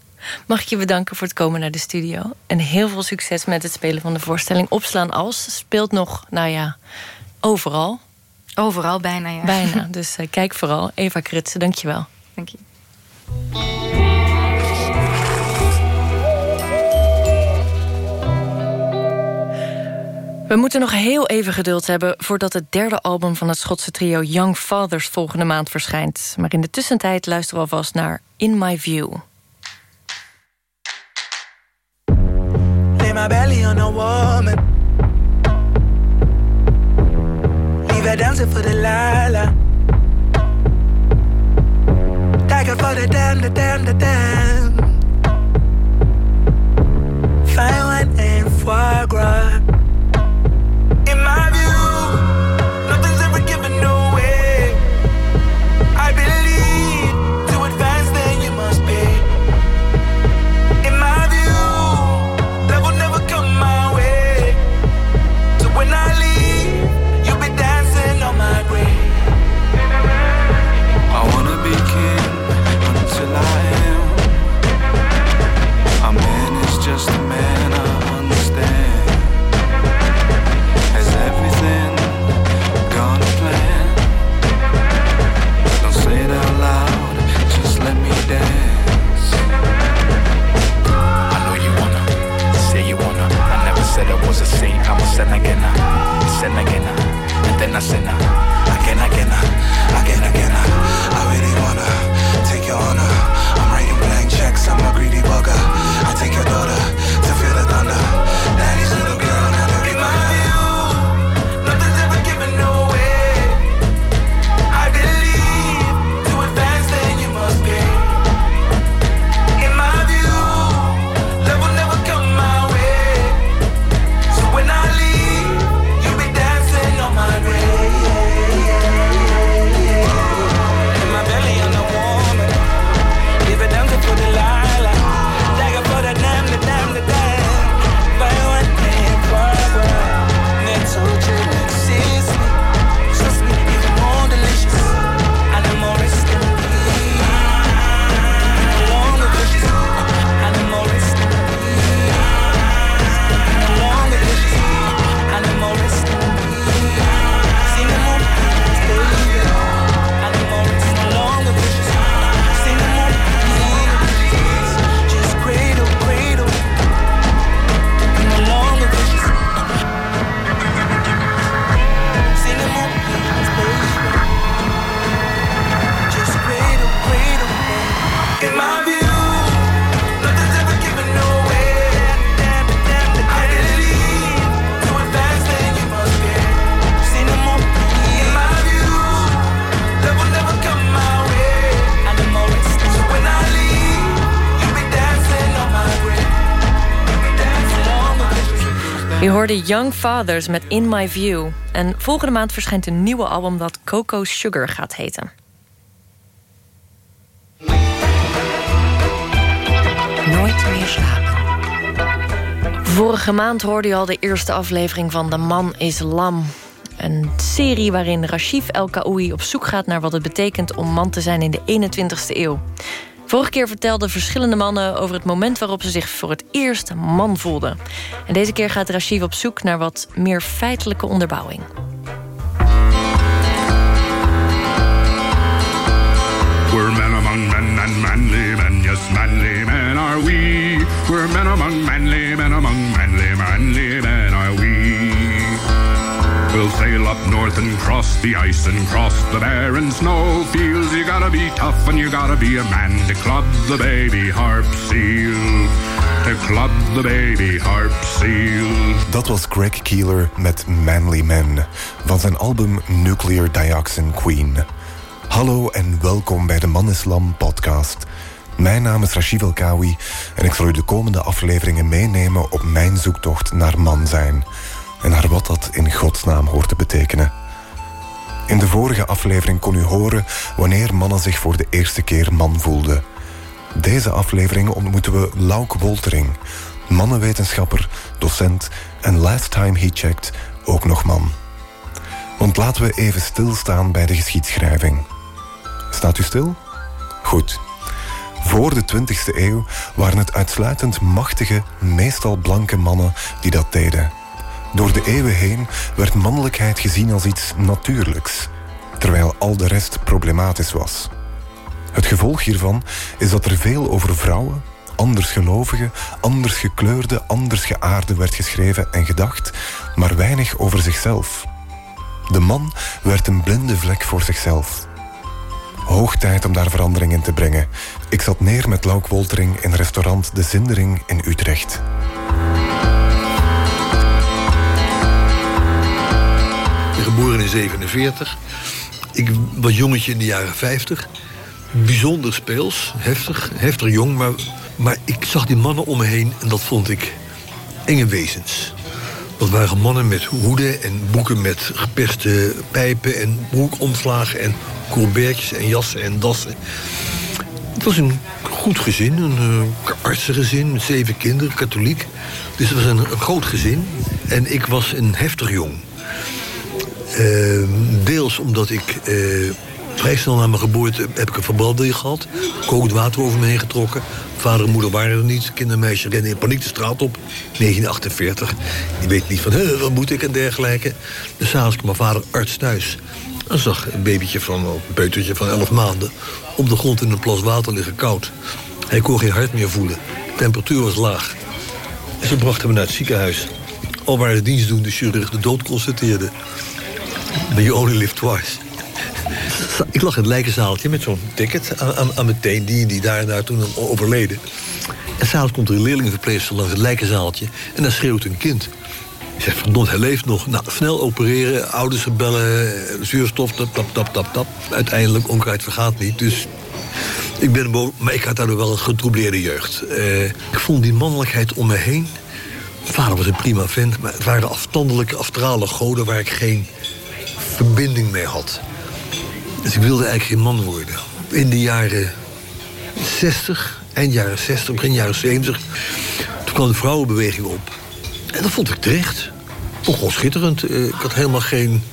Mag ik je bedanken voor het komen naar de studio. En heel veel succes met het spelen van de voorstelling. Opslaan als speelt nog, nou ja, overal. Overal bijna, ja. Bijna, dus uh, kijk vooral. Eva Krutse, dankjewel. Dank je. We moeten nog heel even geduld hebben voordat het derde album van het Schotse trio Young Fathers volgende maand verschijnt. Maar in de tussentijd luisteren we alvast naar In My View. Lay my belly on a woman. Her for the lala. The the and. and again, and again, and then I sin again, again, again, again. I really wanna take your honor. I'm writing blank checks, I'm a greedy bugger. I take your daughter. Hoorde Young Fathers met In My View. En volgende maand verschijnt een nieuwe album dat Coco Sugar gaat heten. Nooit meer slapen. Vorige maand hoorde je al de eerste aflevering van De Man is Lam. Een serie waarin Rashif El Kaoui op zoek gaat naar wat het betekent om man te zijn in de 21ste eeuw. Vorige keer vertelden verschillende mannen over het moment waarop ze zich voor het eerst man voelden. En deze keer gaat Rashif op zoek naar wat meer feitelijke onderbouwing. We'll sail up north and cross the ice and cross the barren snow fields. You gotta be tough and you gotta be a man to club the baby harp seal. To club the baby harp seal. Dat was Greg Keeler met Manly Men van zijn album Nuclear Dioxin Queen. Hallo en welkom bij de Man Islam podcast. Mijn naam is Rashid El Kawi en ik zal u de komende afleveringen meenemen op mijn zoektocht naar man zijn en naar wat dat in godsnaam hoort te betekenen. In de vorige aflevering kon u horen wanneer mannen zich voor de eerste keer man voelden. Deze aflevering ontmoeten we Lauk Woltering, mannenwetenschapper, docent en last time he checked ook nog man. Want laten we even stilstaan bij de geschiedschrijving. Staat u stil? Goed. Voor de 20e eeuw waren het uitsluitend machtige, meestal blanke mannen die dat deden. Door de eeuwen heen werd mannelijkheid gezien als iets natuurlijks, terwijl al de rest problematisch was. Het gevolg hiervan is dat er veel over vrouwen, andersgelovigen, anders geaarde werd geschreven en gedacht, maar weinig over zichzelf. De man werd een blinde vlek voor zichzelf. Hoog tijd om daar verandering in te brengen. Ik zat neer met Lauk Woltering in restaurant De Zindering in Utrecht. Ben geboren in 47. Ik was jongetje in de jaren 50. Bijzonder speels, heftig, heftig jong. Maar, maar ik zag die mannen om me heen en dat vond ik enge wezens. Dat waren mannen met hoeden en boeken met geperste pijpen... en broekomslagen en colbertjes en jassen en dassen. Het was een goed gezin, een uh, artsengezin met zeven kinderen, katholiek. Dus het was een groot gezin. En ik was een heftig jong. Uh, deels omdat ik uh, vrij snel na mijn geboorte heb ik een verbranding gehad. Kokend water over me heen getrokken. Vader en moeder waren er niet. Kindermeisje rende in paniek de straat op. 1948. Die weet niet van, wat moet ik en dergelijke. Dus s'avonds kwam mijn vader arts thuis. En zag een babytje van, een peutertje van 11 maanden... op de grond in een plas water liggen koud. Hij kon geen hart meer voelen. De temperatuur was laag. Ze brachten hem naar het ziekenhuis. Al waar de dienstdoende chirurg de dood constateerde. But you only live twice. Ik lag in het lijkenzaaltje met zo'n ticket aan, aan, aan mijn teen... die, die daar en daar toen overleden. En s'avonds komt er een leerlingenverpleegster langs het lijkenzaaltje... en dan schreeuwt een kind. Ik zeg, verdomd, hij leeft nog. Nou, snel opereren, ouders bellen, zuurstof, tap, tap, tap, tap, tap. Uiteindelijk, onkruid vergaat niet, dus... Ik ben maar ik had daardoor wel een getroubleerde jeugd. Uh, ik vond die mannelijkheid om me heen... Mijn vader was een prima vent, maar het waren afstandelijke, afstrale goden... waar ik geen verbinding mee had. Dus ik wilde eigenlijk geen man worden. In de jaren 60, eind jaren 60, begin jaren 70... toen kwam de vrouwenbeweging op. En dat vond ik terecht. Toch wel schitterend. ik had helemaal geen,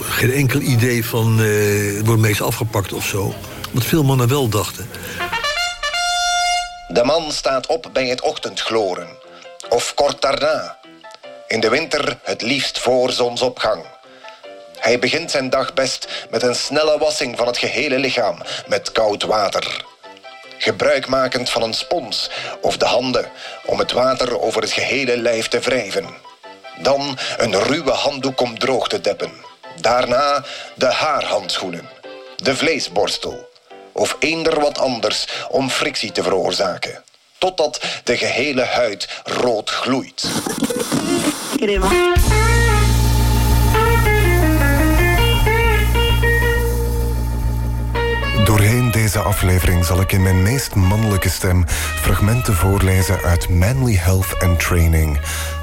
geen enkel idee van... Uh, wordt meest afgepakt of zo. Wat veel mannen wel dachten. De man staat op bij het ochtendgloren. Of kort daarna. In de winter het liefst voor zonsopgang. Hij begint zijn dag best met een snelle wassing van het gehele lichaam met koud water. Gebruikmakend van een spons of de handen om het water over het gehele lijf te wrijven. Dan een ruwe handdoek om droog te deppen. Daarna de haarhandschoenen, de vleesborstel of eender wat anders om frictie te veroorzaken. Totdat de gehele huid rood gloeit. Doorheen deze aflevering zal ik in mijn meest mannelijke stem fragmenten voorlezen uit Manly Health and Training.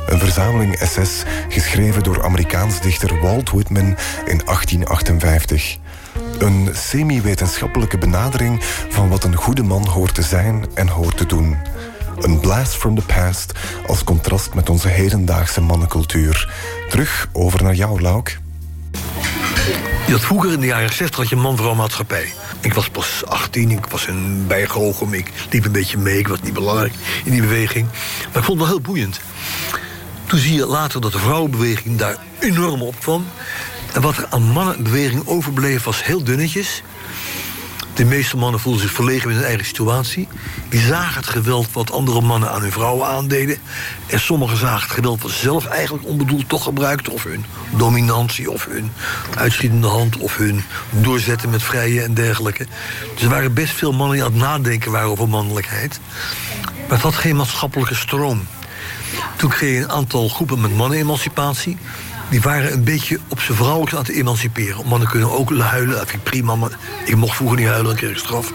Een verzameling essays geschreven door Amerikaans dichter Walt Whitman in 1858. Een semi-wetenschappelijke benadering van wat een goede man hoort te zijn en hoort te doen. Een blast from the past als contrast met onze hedendaagse mannencultuur. Terug over naar jou, Lauk. Je vroeger in de jaren 60 had je een man-vrouw maatschappij. Ik was pas 18, ik was een bijgoochem, ik liep een beetje mee, ik was niet belangrijk in die beweging. Maar ik vond het wel heel boeiend. Toen zie je later dat de vrouwenbeweging daar enorm op kwam. En wat er aan mannenbeweging overbleef was heel dunnetjes. De meeste mannen voelden zich verlegen met hun eigen situatie. Die zagen het geweld wat andere mannen aan hun vrouwen aandeden. En sommigen zagen het geweld wat ze zelf eigenlijk onbedoeld toch gebruikten. Of hun dominantie, of hun uitschietende hand... of hun doorzetten met vrije en dergelijke. Dus er waren best veel mannen die aan het nadenken waren over mannelijkheid. Maar het had geen maatschappelijke stroom. Toen kreeg je een aantal groepen met mannenemancipatie die waren een beetje op zijn vrouwelijk aan het emanciperen. Mannen kunnen ook huilen, dat vind ik prima. Maar ik mocht vroeger niet huilen, dan kreeg ik straf.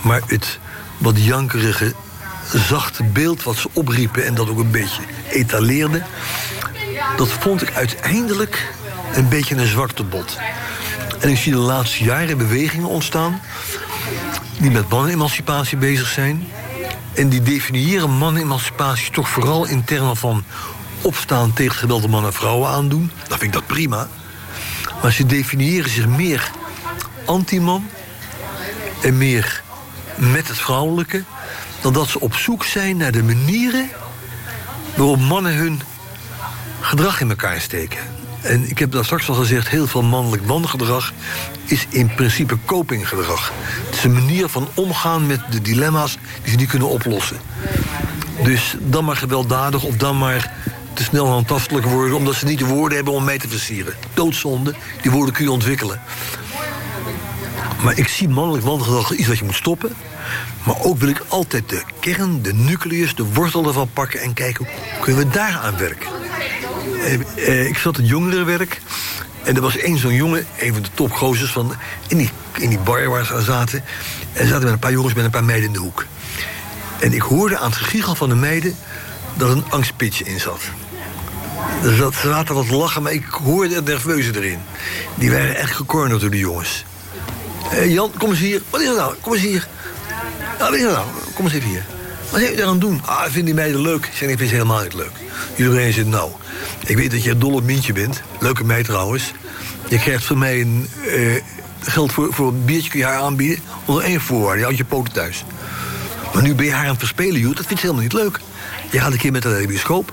Maar het wat jankerige, zachte beeld wat ze opriepen... en dat ook een beetje etaleerden... dat vond ik uiteindelijk een beetje een zwarte bot. En ik zie de laatste jaren bewegingen ontstaan... die met mannenemancipatie bezig zijn... En die definiëren mannenemancipatie toch vooral in termen van opstaan tegen het geweld dat mannen en vrouwen aandoen. Dan vind ik dat prima. Maar ze definiëren zich meer anti-man en meer met het vrouwelijke... dan dat ze op zoek zijn naar de manieren waarop mannen hun gedrag in elkaar steken. En ik heb daar straks al gezegd, heel veel mannelijk mangedrag is in principe copinggedrag. Het is een manier van omgaan met de dilemma's die ze niet kunnen oplossen. Dus dan maar gewelddadig of dan maar te snel handtastelijk worden... omdat ze niet de woorden hebben om mee te versieren. Doodzonde, die woorden kun je ontwikkelen. Maar ik zie mannelijk wandelgedrag iets wat je moet stoppen. Maar ook wil ik altijd de kern, de nucleus, de wortel ervan pakken... en kijken, hoe kunnen we daar aan werken? Eh, eh, ik zat in jongerenwerk... En er was één zo'n jongen, een van de topgozers van... In die, in die bar waar ze aan zaten... en zaten met een paar jongens met een paar meiden in de hoek. En ik hoorde aan het gegiegel van de meiden... dat een angstpitje in zat. Ze laten wat lachen, maar ik hoorde het nerveuze erin. Die waren echt gecornerd door de jongens. Eh, Jan, kom eens hier. Wat is er nou? Kom eens hier. wat is er nou? Kom eens even hier. Wat heb je daar aan doen? Ah, vind die meiden leuk. Ik zeg, ik vind ze helemaal niet leuk. Iedereen zegt, nou, ik weet dat je dol op Mintje bent. Leuke meid trouwens. Je krijgt van mij een, eh, geld voor, voor een biertje kun je haar aanbieden. Onder één voorwaarde, je houdt je poten thuis. Maar nu ben je haar aan het verspelen, joh. Dat vindt ze helemaal niet leuk. Je gaat een keer met haar naar de bioscoop.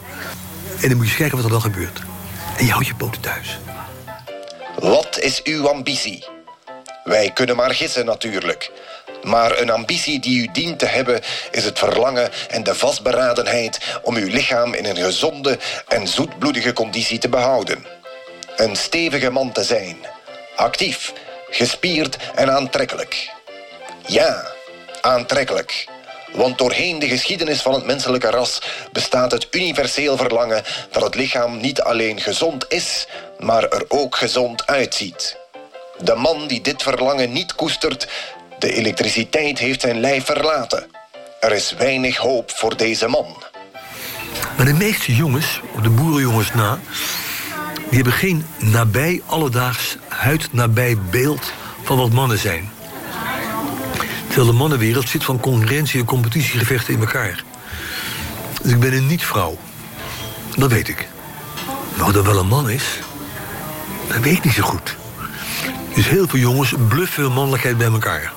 En dan moet je kijken wat er dan gebeurt. En je houdt je poten thuis. Wat is uw ambitie? Wij kunnen maar gissen natuurlijk. Maar een ambitie die u dient te hebben is het verlangen en de vastberadenheid om uw lichaam in een gezonde en zoetbloedige conditie te behouden. Een stevige man te zijn. Actief, gespierd en aantrekkelijk. Ja, aantrekkelijk. Want doorheen de geschiedenis van het menselijke ras bestaat het universeel verlangen dat het lichaam niet alleen gezond is, maar er ook gezond uitziet. De man die dit verlangen niet koestert, de elektriciteit heeft zijn lijf verlaten. Er is weinig hoop voor deze man. Maar de meeste jongens, de boerenjongens na, die hebben geen nabij alledaags huid-nabij beeld van wat mannen zijn. Terwijl de mannenwereld zit van concurrentie en competitiegevechten in elkaar. Dus ik ben een niet-vrouw. Dat weet ik. Maar dat wel een man is, dat weet ik niet zo goed. Dus heel veel jongens bluffen hun mannelijkheid bij elkaar.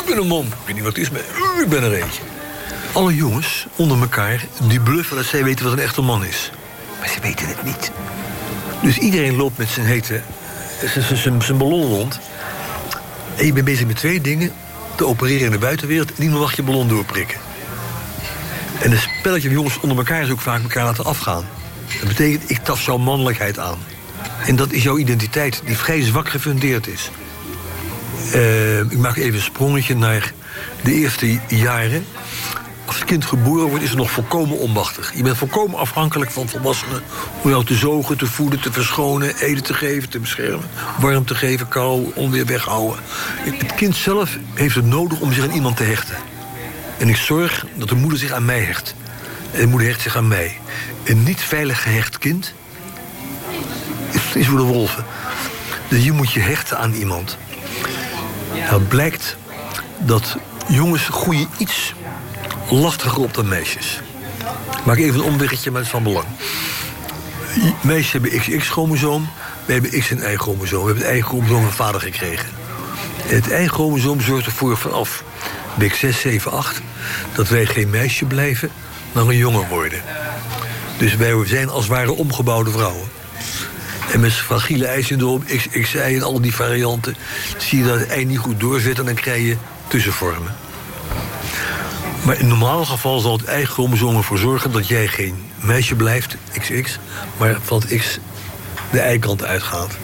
Ik ben een man. Ik weet niet wat het is, maar ik ben er eentje. Alle jongens onder elkaar die bluffen dat zij weten wat een echte man is. Maar ze weten het niet. Dus iedereen loopt met zijn hete, zijn ballon rond. En je bent bezig met twee dingen. Te opereren in de buitenwereld en niemand mag je ballon doorprikken. En het spelletje van jongens onder elkaar is ook vaak elkaar laten afgaan. Dat betekent, ik taf jouw mannelijkheid aan. En dat is jouw identiteit, die vrij zwak gefundeerd is. Uh, ik maak even een sprongetje naar de eerste jaren. Als het kind geboren wordt, is het nog volkomen onmachtig. Je bent volkomen afhankelijk van volwassenen... om jou te zogen, te voeden, te verschonen, eten te geven, te beschermen... warm te geven, kou, onweer weghouden. Het kind zelf heeft het nodig om zich aan iemand te hechten. En ik zorg dat de moeder zich aan mij hecht. En de moeder hecht zich aan mij. Een niet veilig gehecht kind is, is voor de wolven. Dus je moet je hechten aan iemand. Nou blijkt dat jongens groeien iets lastiger op dan meisjes. Maak even een omweggetje, maar het is van belang. Meisjes hebben XX-chromosoom, wij hebben X- en Y-chromosoom. We hebben het Y-chromosoom van vader gekregen. En het Y-chromosoom zorgt ervoor vanaf week 6, 7, 8... dat wij geen meisje blijven, maar een jongen worden. Dus wij zijn als ware omgebouwde vrouwen. En met fragiele ijsyndroom, XXI en al die varianten... zie je dat het ei niet goed doorzet en dan krijg je tussenvormen. Maar in normaal geval zal het eigen chromosoom ervoor zorgen... dat jij geen meisje blijft, XX, maar van het X de eikant uitgaat.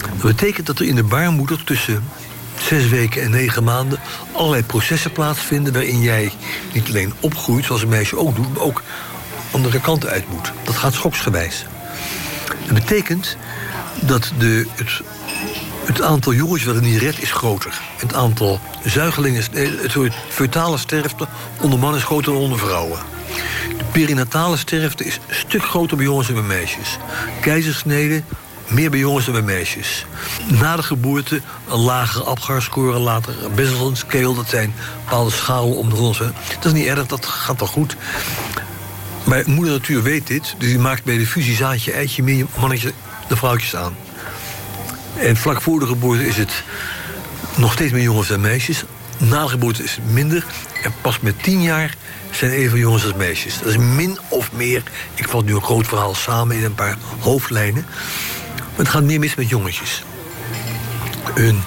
Dat betekent dat er in de baarmoeder tussen zes weken en negen maanden... allerlei processen plaatsvinden waarin jij niet alleen opgroeit... zoals een meisje ook doet, maar ook andere kanten uit moet. Dat gaat schoksgewijs. Dat betekent dat de, het, het aantal jongens wat het niet redt is groter. Het aantal zuigelingen, het feutale sterfte onder mannen is groter dan onder vrouwen. De perinatale sterfte is een stuk groter bij jongens dan bij meisjes. Keizersneden meer bij jongens dan bij meisjes. Na de geboorte een lagere Apgar-score, later een scale. Dat zijn bepaalde schalen om de grond. Dat is niet erg, dat gaat wel goed. Maar moeder natuur weet dit, dus die maakt bij de fusie zaadje eitje meer mannetje de vrouwtjes aan. En vlak voor de geboorte is het nog steeds meer jongens dan meisjes. Na de geboorte is het minder. En pas met tien jaar zijn even jongens als meisjes. Dat is min of meer. Ik vat nu een groot verhaal samen in een paar hoofdlijnen. Maar het gaat meer mis met jongetjes. Hun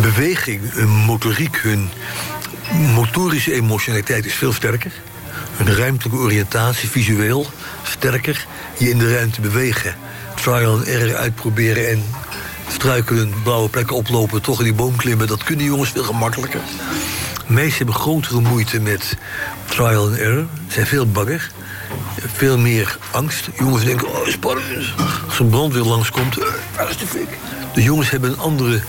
beweging, hun motoriek, hun motorische emotionaliteit is veel sterker. Hun ruimtelijke oriëntatie, visueel, sterker. Je in de ruimte bewegen. Trial and error uitproberen en struikelen, blauwe plekken oplopen, toch in die boom klimmen. Dat kunnen jongens veel gemakkelijker. Meesten hebben grotere moeite met trial and error. Zijn veel banger. Veel meer angst. Jongens denken, oh, spannend. Als een brandweer langskomt, waar is de fik? De jongens hebben een andere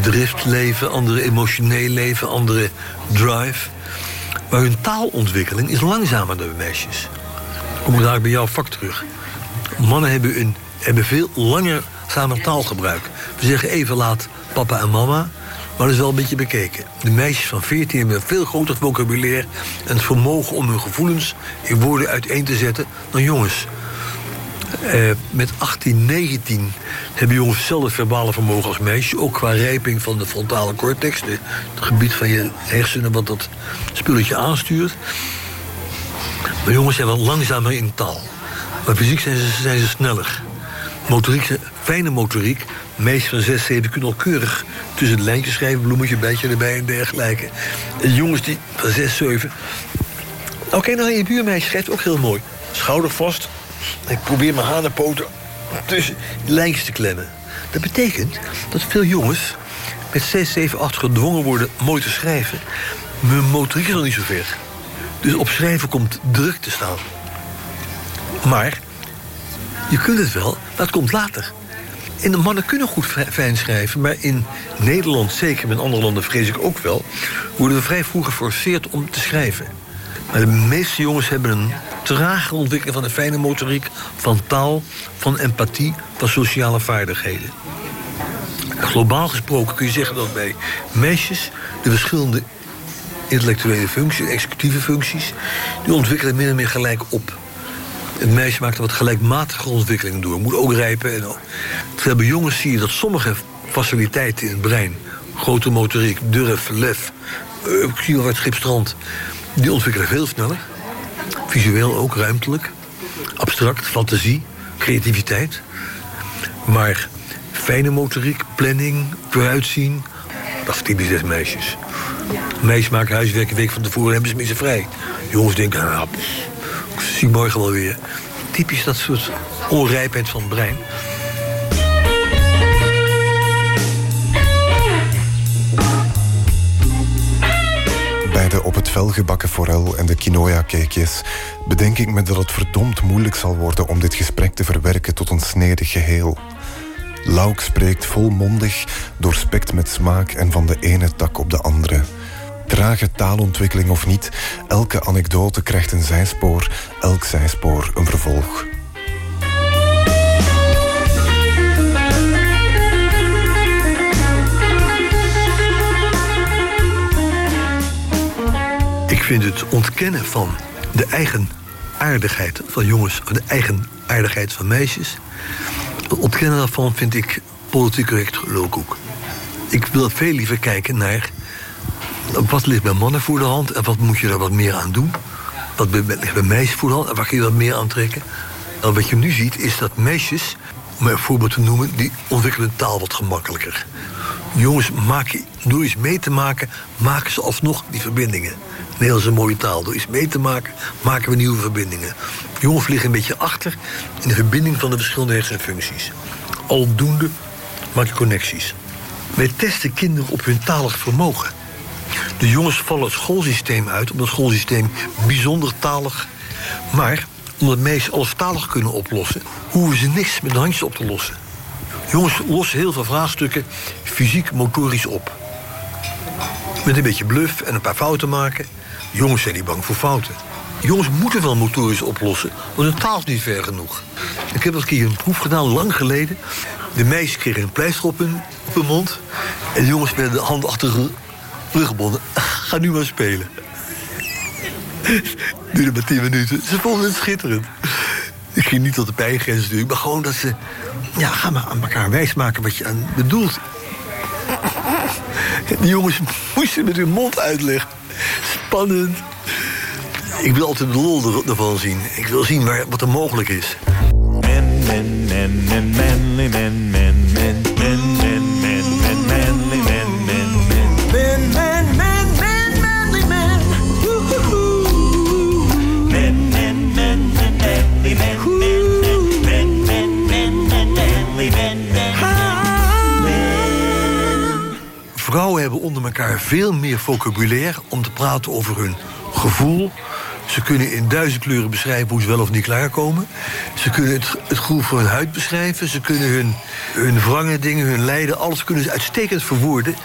driftleven, andere emotioneel leven, andere drive. Maar hun taalontwikkeling is langzamer dan bij meisjes. Kom ik daar bij jouw vak terug. Mannen hebben, een, hebben veel langer samen taalgebruik. We zeggen even laat papa en mama, maar dat is wel een beetje bekeken. De meisjes van 14 hebben een veel groter vocabulaire... en het vermogen om hun gevoelens in woorden uiteen te zetten dan jongens. Eh, met 18, 19 hebben jongens hetzelfde verbale vermogen als meisjes. Ook qua rijping van de frontale cortex. De, het gebied van je hersenen wat dat spulletje aanstuurt. Maar jongens zijn wat langzamer in taal. Maar fysiek zijn ze, zijn ze sneller. Motoriek, fijne motoriek. Meisjes van 6, 7 kunnen al keurig tussen de lijntjes schrijven. Bloemetje, bijtje erbij en dergelijke. En jongens die van 6, 7... Oké, nou, je buurmeisje schrijft ook heel mooi. Schouder vast. Ik probeer mijn hanenpoten tussen de lijntjes te klemmen. Dat betekent dat veel jongens met 6, 7, 8 gedwongen worden mooi te schrijven. Mijn motoriek is nog niet zo ver. Dus op schrijven komt druk te staan. Maar je kunt het wel, het komt later. En de mannen kunnen goed fijn schrijven, maar in Nederland, zeker in andere landen vrees ik ook wel, worden we vrij vroeg geforceerd om te schrijven. Maar de meeste jongens hebben een trage ontwikkeling van de fijne motoriek, van taal, van empathie, van sociale vaardigheden. Globaal gesproken kun je zeggen dat bij meisjes de verschillende intellectuele functies, executieve functies, die ontwikkelen min of meer gelijk op. Het meisje maakt een wat gelijkmatige ontwikkeling door. Moet ook rijpen. En Terwijl bij jongens zie je dat sommige faciliteiten in het brein... grote motoriek, durf, lef, uh, wel het schipstrand... die ontwikkelen veel sneller. Visueel ook, ruimtelijk. Abstract, fantasie, creativiteit. Maar fijne motoriek, planning, vooruitzien... dat is typisch meisjes. Meisjes maken huiswerk een week van tevoren en hebben ze minstens vrij. Jongens denken, ah, zie morgen wel weer. Typisch dat soort onrijpheid van het brein. Bij de op het felgebakken forel en de quinoa-cakejes... bedenk ik me dat het verdomd moeilijk zal worden om dit gesprek te verwerken tot een snedig geheel. Lauk spreekt volmondig, doorspekt met smaak en van de ene tak op de andere. Trage taalontwikkeling of niet, elke anekdote krijgt een zijspoor, elk zijspoor een vervolg. Ik vind het ontkennen van de eigen aardigheid van jongens... de eigen aardigheid van meisjes... het ontkennen daarvan vind ik politiek correct lulkoek. Ik wil veel liever kijken naar... wat ligt bij mannen voor de hand... en wat moet je daar wat meer aan doen. Wat ligt bij meisjes voor de hand en waar kun je wat meer aan trekken. En wat je nu ziet is dat meisjes, om een voorbeeld te noemen... die ontwikkelen taal wat gemakkelijker. Jongens maken, door iets mee te maken, maken ze alsnog die verbindingen. Nederlands is een mooie taal. Door iets mee te maken, maken we nieuwe verbindingen. Jongens liggen een beetje achter in de verbinding van de verschillende hersenfuncties. Aldoende maak je connecties. Wij testen kinderen op hun talig vermogen. De jongens vallen het schoolsysteem uit, omdat het schoolsysteem bijzonder talig. Maar omdat meisjes alles talig kunnen oplossen, hoeven ze niks met de handjes op te lossen. Jongens lossen heel veel vraagstukken fysiek motorisch op. Met een beetje bluff en een paar fouten maken. Jongens zijn niet bang voor fouten. Jongens moeten wel motorisch oplossen, want hun taal is niet ver genoeg. Ik heb eens een keer een proef gedaan, lang geleden. De meisjes kregen een pleister op hun, op hun mond. En de jongens werden de hand achter Ga nu maar spelen. Duurde maar tien minuten. Ze vonden het schitterend. Ik ging niet tot de pijngrens natuurlijk, maar gewoon dat ze... Ja, ga maar aan elkaar wijsmaken wat je aan bedoelt. Die jongens moesten met hun mond uitleggen. Spannend. Ik wil altijd de lol ervan zien. Ik wil zien waar, wat er mogelijk is. Men, men, men, men, men, men, men, men, men, Vrouwen hebben onder elkaar veel meer vocabulaire om te praten over hun gevoel. Ze kunnen in duizend kleuren beschrijven hoe ze wel of niet klaarkomen. Ze kunnen het, het gevoel van hun huid beschrijven. Ze kunnen hun, hun wrangen dingen, hun lijden, alles kunnen ze uitstekend verwoorden.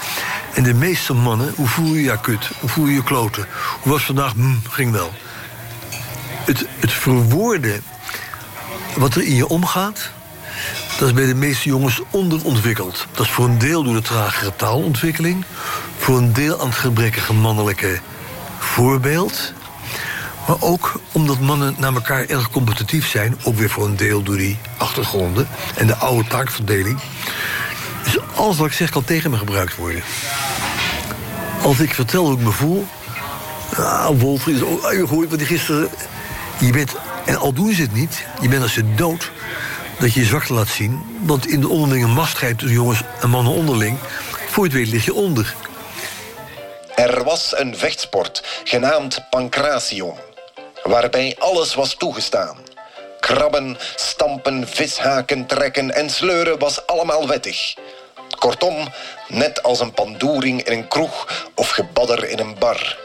En de meeste mannen, hoe voel je je kut? Hoe voel je je kloten? Hoe was vandaag? Hm, ging wel. Het, het verwoorden wat er in je omgaat, dat is bij de meeste jongens onderontwikkeld. Dat is voor een deel door de tragere taalontwikkeling, voor een deel aan het gebrekkige mannelijke voorbeeld. Maar ook omdat mannen naar elkaar erg competitief zijn, ook weer voor een deel door die achtergronden en de oude taakverdeling. Dus alles wat ik zeg kan tegen me gebruikt worden. Als ik vertel hoe ik me voel. Ah, Wolf je hoort wat die gisteren. Je bent, en al doen ze het niet, je bent als je dood dat je je zwakte laat zien. Want in de onderlinge mastheid tussen jongens en mannen onderling, voor je het weet lig je onder. Er was een vechtsport genaamd pancration, waarbij alles was toegestaan. Krabben, stampen, vishaken, trekken en sleuren was allemaal wettig. Kortom, net als een pandoering in een kroeg of gebadder in een bar.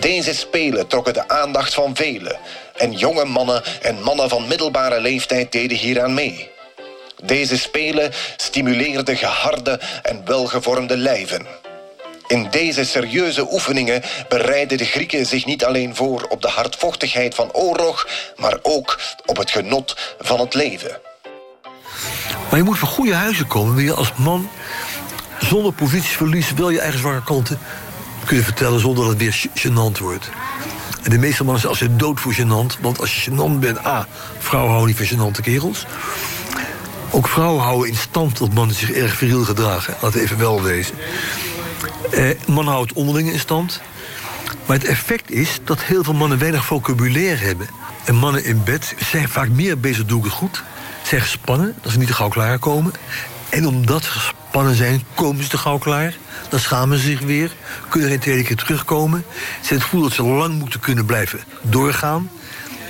Deze spelen trokken de aandacht van velen. En jonge mannen en mannen van middelbare leeftijd deden hieraan mee. Deze spelen stimuleerden geharde en welgevormde lijven. In deze serieuze oefeningen bereidden de Grieken zich niet alleen voor op de hardvochtigheid van oorlog, maar ook op het genot van het leven. Maar je moet van goede huizen komen. Wil je als man zonder positieverlies wel je eigen zwakke kanten kunnen vertellen zonder dat het weer gênant wordt. En de meeste mannen zijn als je dood voor. Want als je gênant bent, A, vrouwen houden niet van gênante kerels. Ook vrouwen houden in stand dat mannen zich erg viriel gedragen. Laten even wel wezen. Eh, mannen houden het onderling in stand. Maar het effect is dat heel veel mannen weinig vocabulaire hebben. En mannen in bed zijn vaak meer bezig, doe ik het goed. Zijn gespannen, dat ze niet te gauw klaarkomen. En omdat ze gespannen zijn, komen ze te gauw klaar. Dan schamen ze zich weer, kunnen geen tweede keer terugkomen. Ze hebben het gevoel dat ze lang moeten kunnen blijven doorgaan.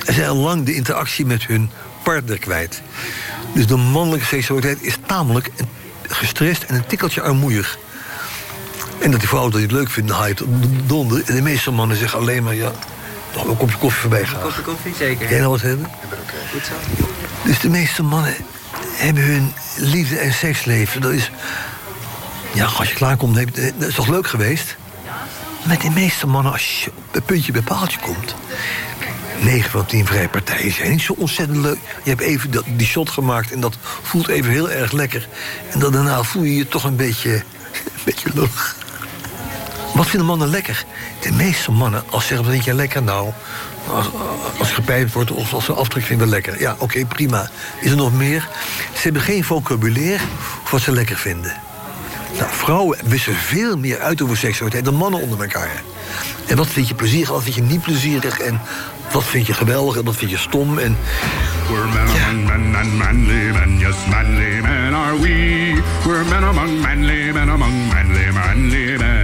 En zijn al lang de interactie met hun partner kwijt. Dus de mannelijke seksualiteit is tamelijk gestrest en een tikkeltje armoeig. En dat die vrouw dat niet leuk vindt, dan haal je het donder. En de meeste mannen zeggen alleen maar, ja, nog een kopje koffie voorbij gaan. Kopje koffie, zeker. Jij nou wat hebben? Goed zo. Dus de meeste mannen hebben hun liefde- en seksleven. Dat is. Ja, als je klaarkomt, je- dat is toch leuk geweest? Met de meeste mannen, als je een puntje bij paaltje komt. 9 van 10 vrije partijen zijn niet zo ontzettend leuk. Je hebt even die shot gemaakt en dat voelt even heel erg lekker. En daarna voel je je toch een beetje, een beetje lullig. Wat vinden mannen lekker? De meeste mannen, als ze zeggen, wat vind jij lekker nou? Als, als gepijpt wordt of als ze aftrek vinden we lekker. Ja, oké, prima. Is er nog meer? Ze hebben geen vocabulaire voor wat ze lekker vinden. Nou, vrouwen wisselen veel meer uit over seksualiteit dan mannen onder elkaar. En wat vind je plezierig, wat vind je niet plezierig... en wat vind je geweldig en wat vind je stom. En We're men among men and manly men, yes, manly men are we. We're men among manly men among manly, men.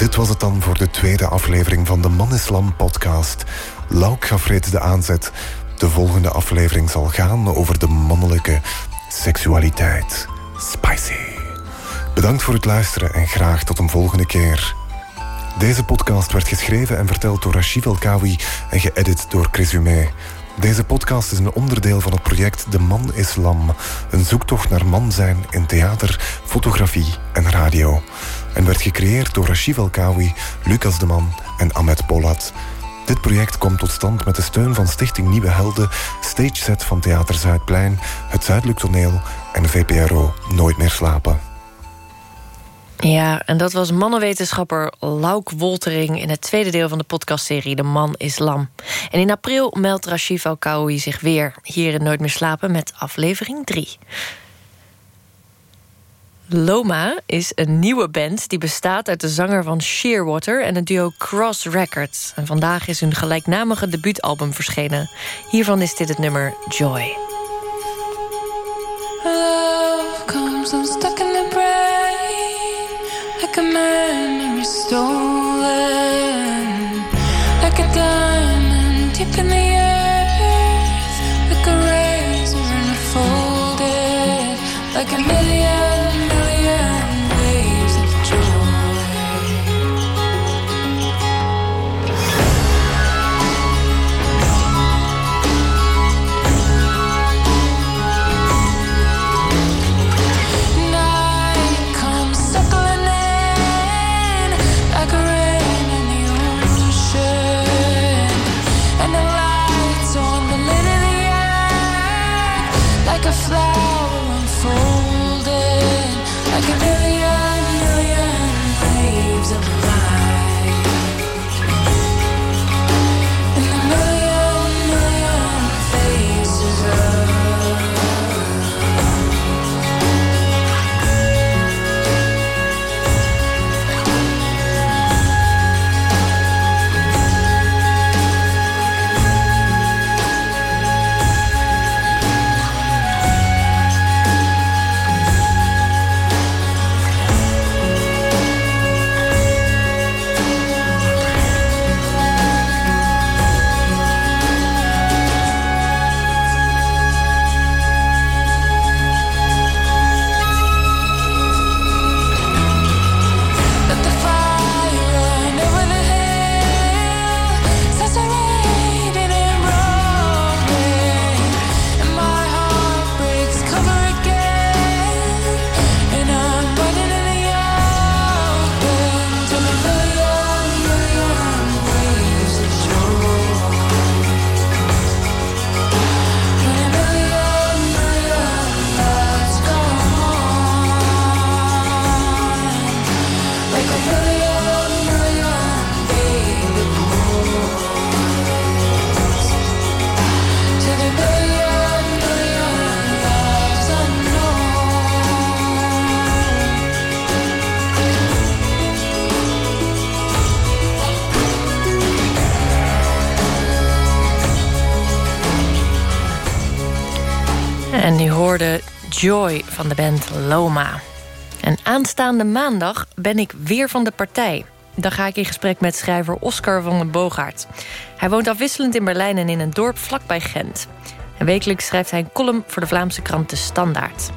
Dit was het dan voor de tweede aflevering van de Manneslam podcast. Lauk gaf reeds de aanzet. De volgende aflevering zal gaan over de mannelijke seksualiteit. Spicy. Bedankt voor het luisteren en graag tot een volgende keer. Deze podcast werd geschreven en verteld door Rashid Elkawi en geëdit door Chris Humé. Deze podcast is een onderdeel van het project De Man Islam. Een zoektocht naar man zijn in theater, fotografie en radio. En werd gecreëerd door Rashid Elkawi, Lucas de Man en Ahmed Polat. Dit project komt tot stand met de steun van Stichting Nieuwe Helden, Stageset van Theater Zuidplein, Het Zuidelijk Toneel en VPRO Nooit meer slapen. Ja, en dat was mannenwetenschapper Lauk Woltering... in het tweede deel van de podcastserie De Man is Lam. En in april meldt Rashif Al-Kawi zich weer... hier in Nooit meer slapen met aflevering 3. Loma is een nieuwe band die bestaat uit de zanger van Shearwater... en het duo Cross Records. En vandaag is hun gelijknamige debuutalbum verschenen. Hiervan is dit het nummer Joy. Love comes unstuck in the like a like a Joy van de band Loma. En aanstaande maandag ben ik weer van de partij. Dan ga ik in gesprek met schrijver Oscar van den Boogaard. Hij woont afwisselend in Berlijn en in een dorp vlakbij Gent. En wekelijks schrijft hij een column voor de Vlaamse krant De Standaard.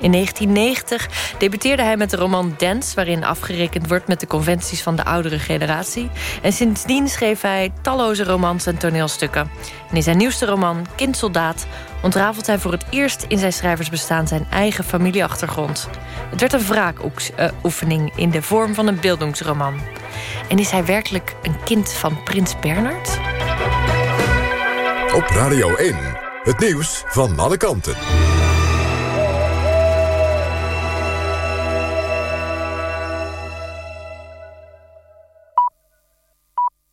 In 1990 debuteerde hij met de roman Dance... waarin afgerekend wordt met de conventies van de oudere generatie. En sindsdien schreef hij talloze romans en toneelstukken. En in zijn nieuwste roman Kindsoldaat ontrafelt hij voor het eerst in zijn schrijversbestaan zijn eigen familieachtergrond. Het werd een wraakoefening in de vorm van een beeldingsroman. En is hij werkelijk een kind van Prins Bernard? Op Radio 1, het nieuws van alle kanten.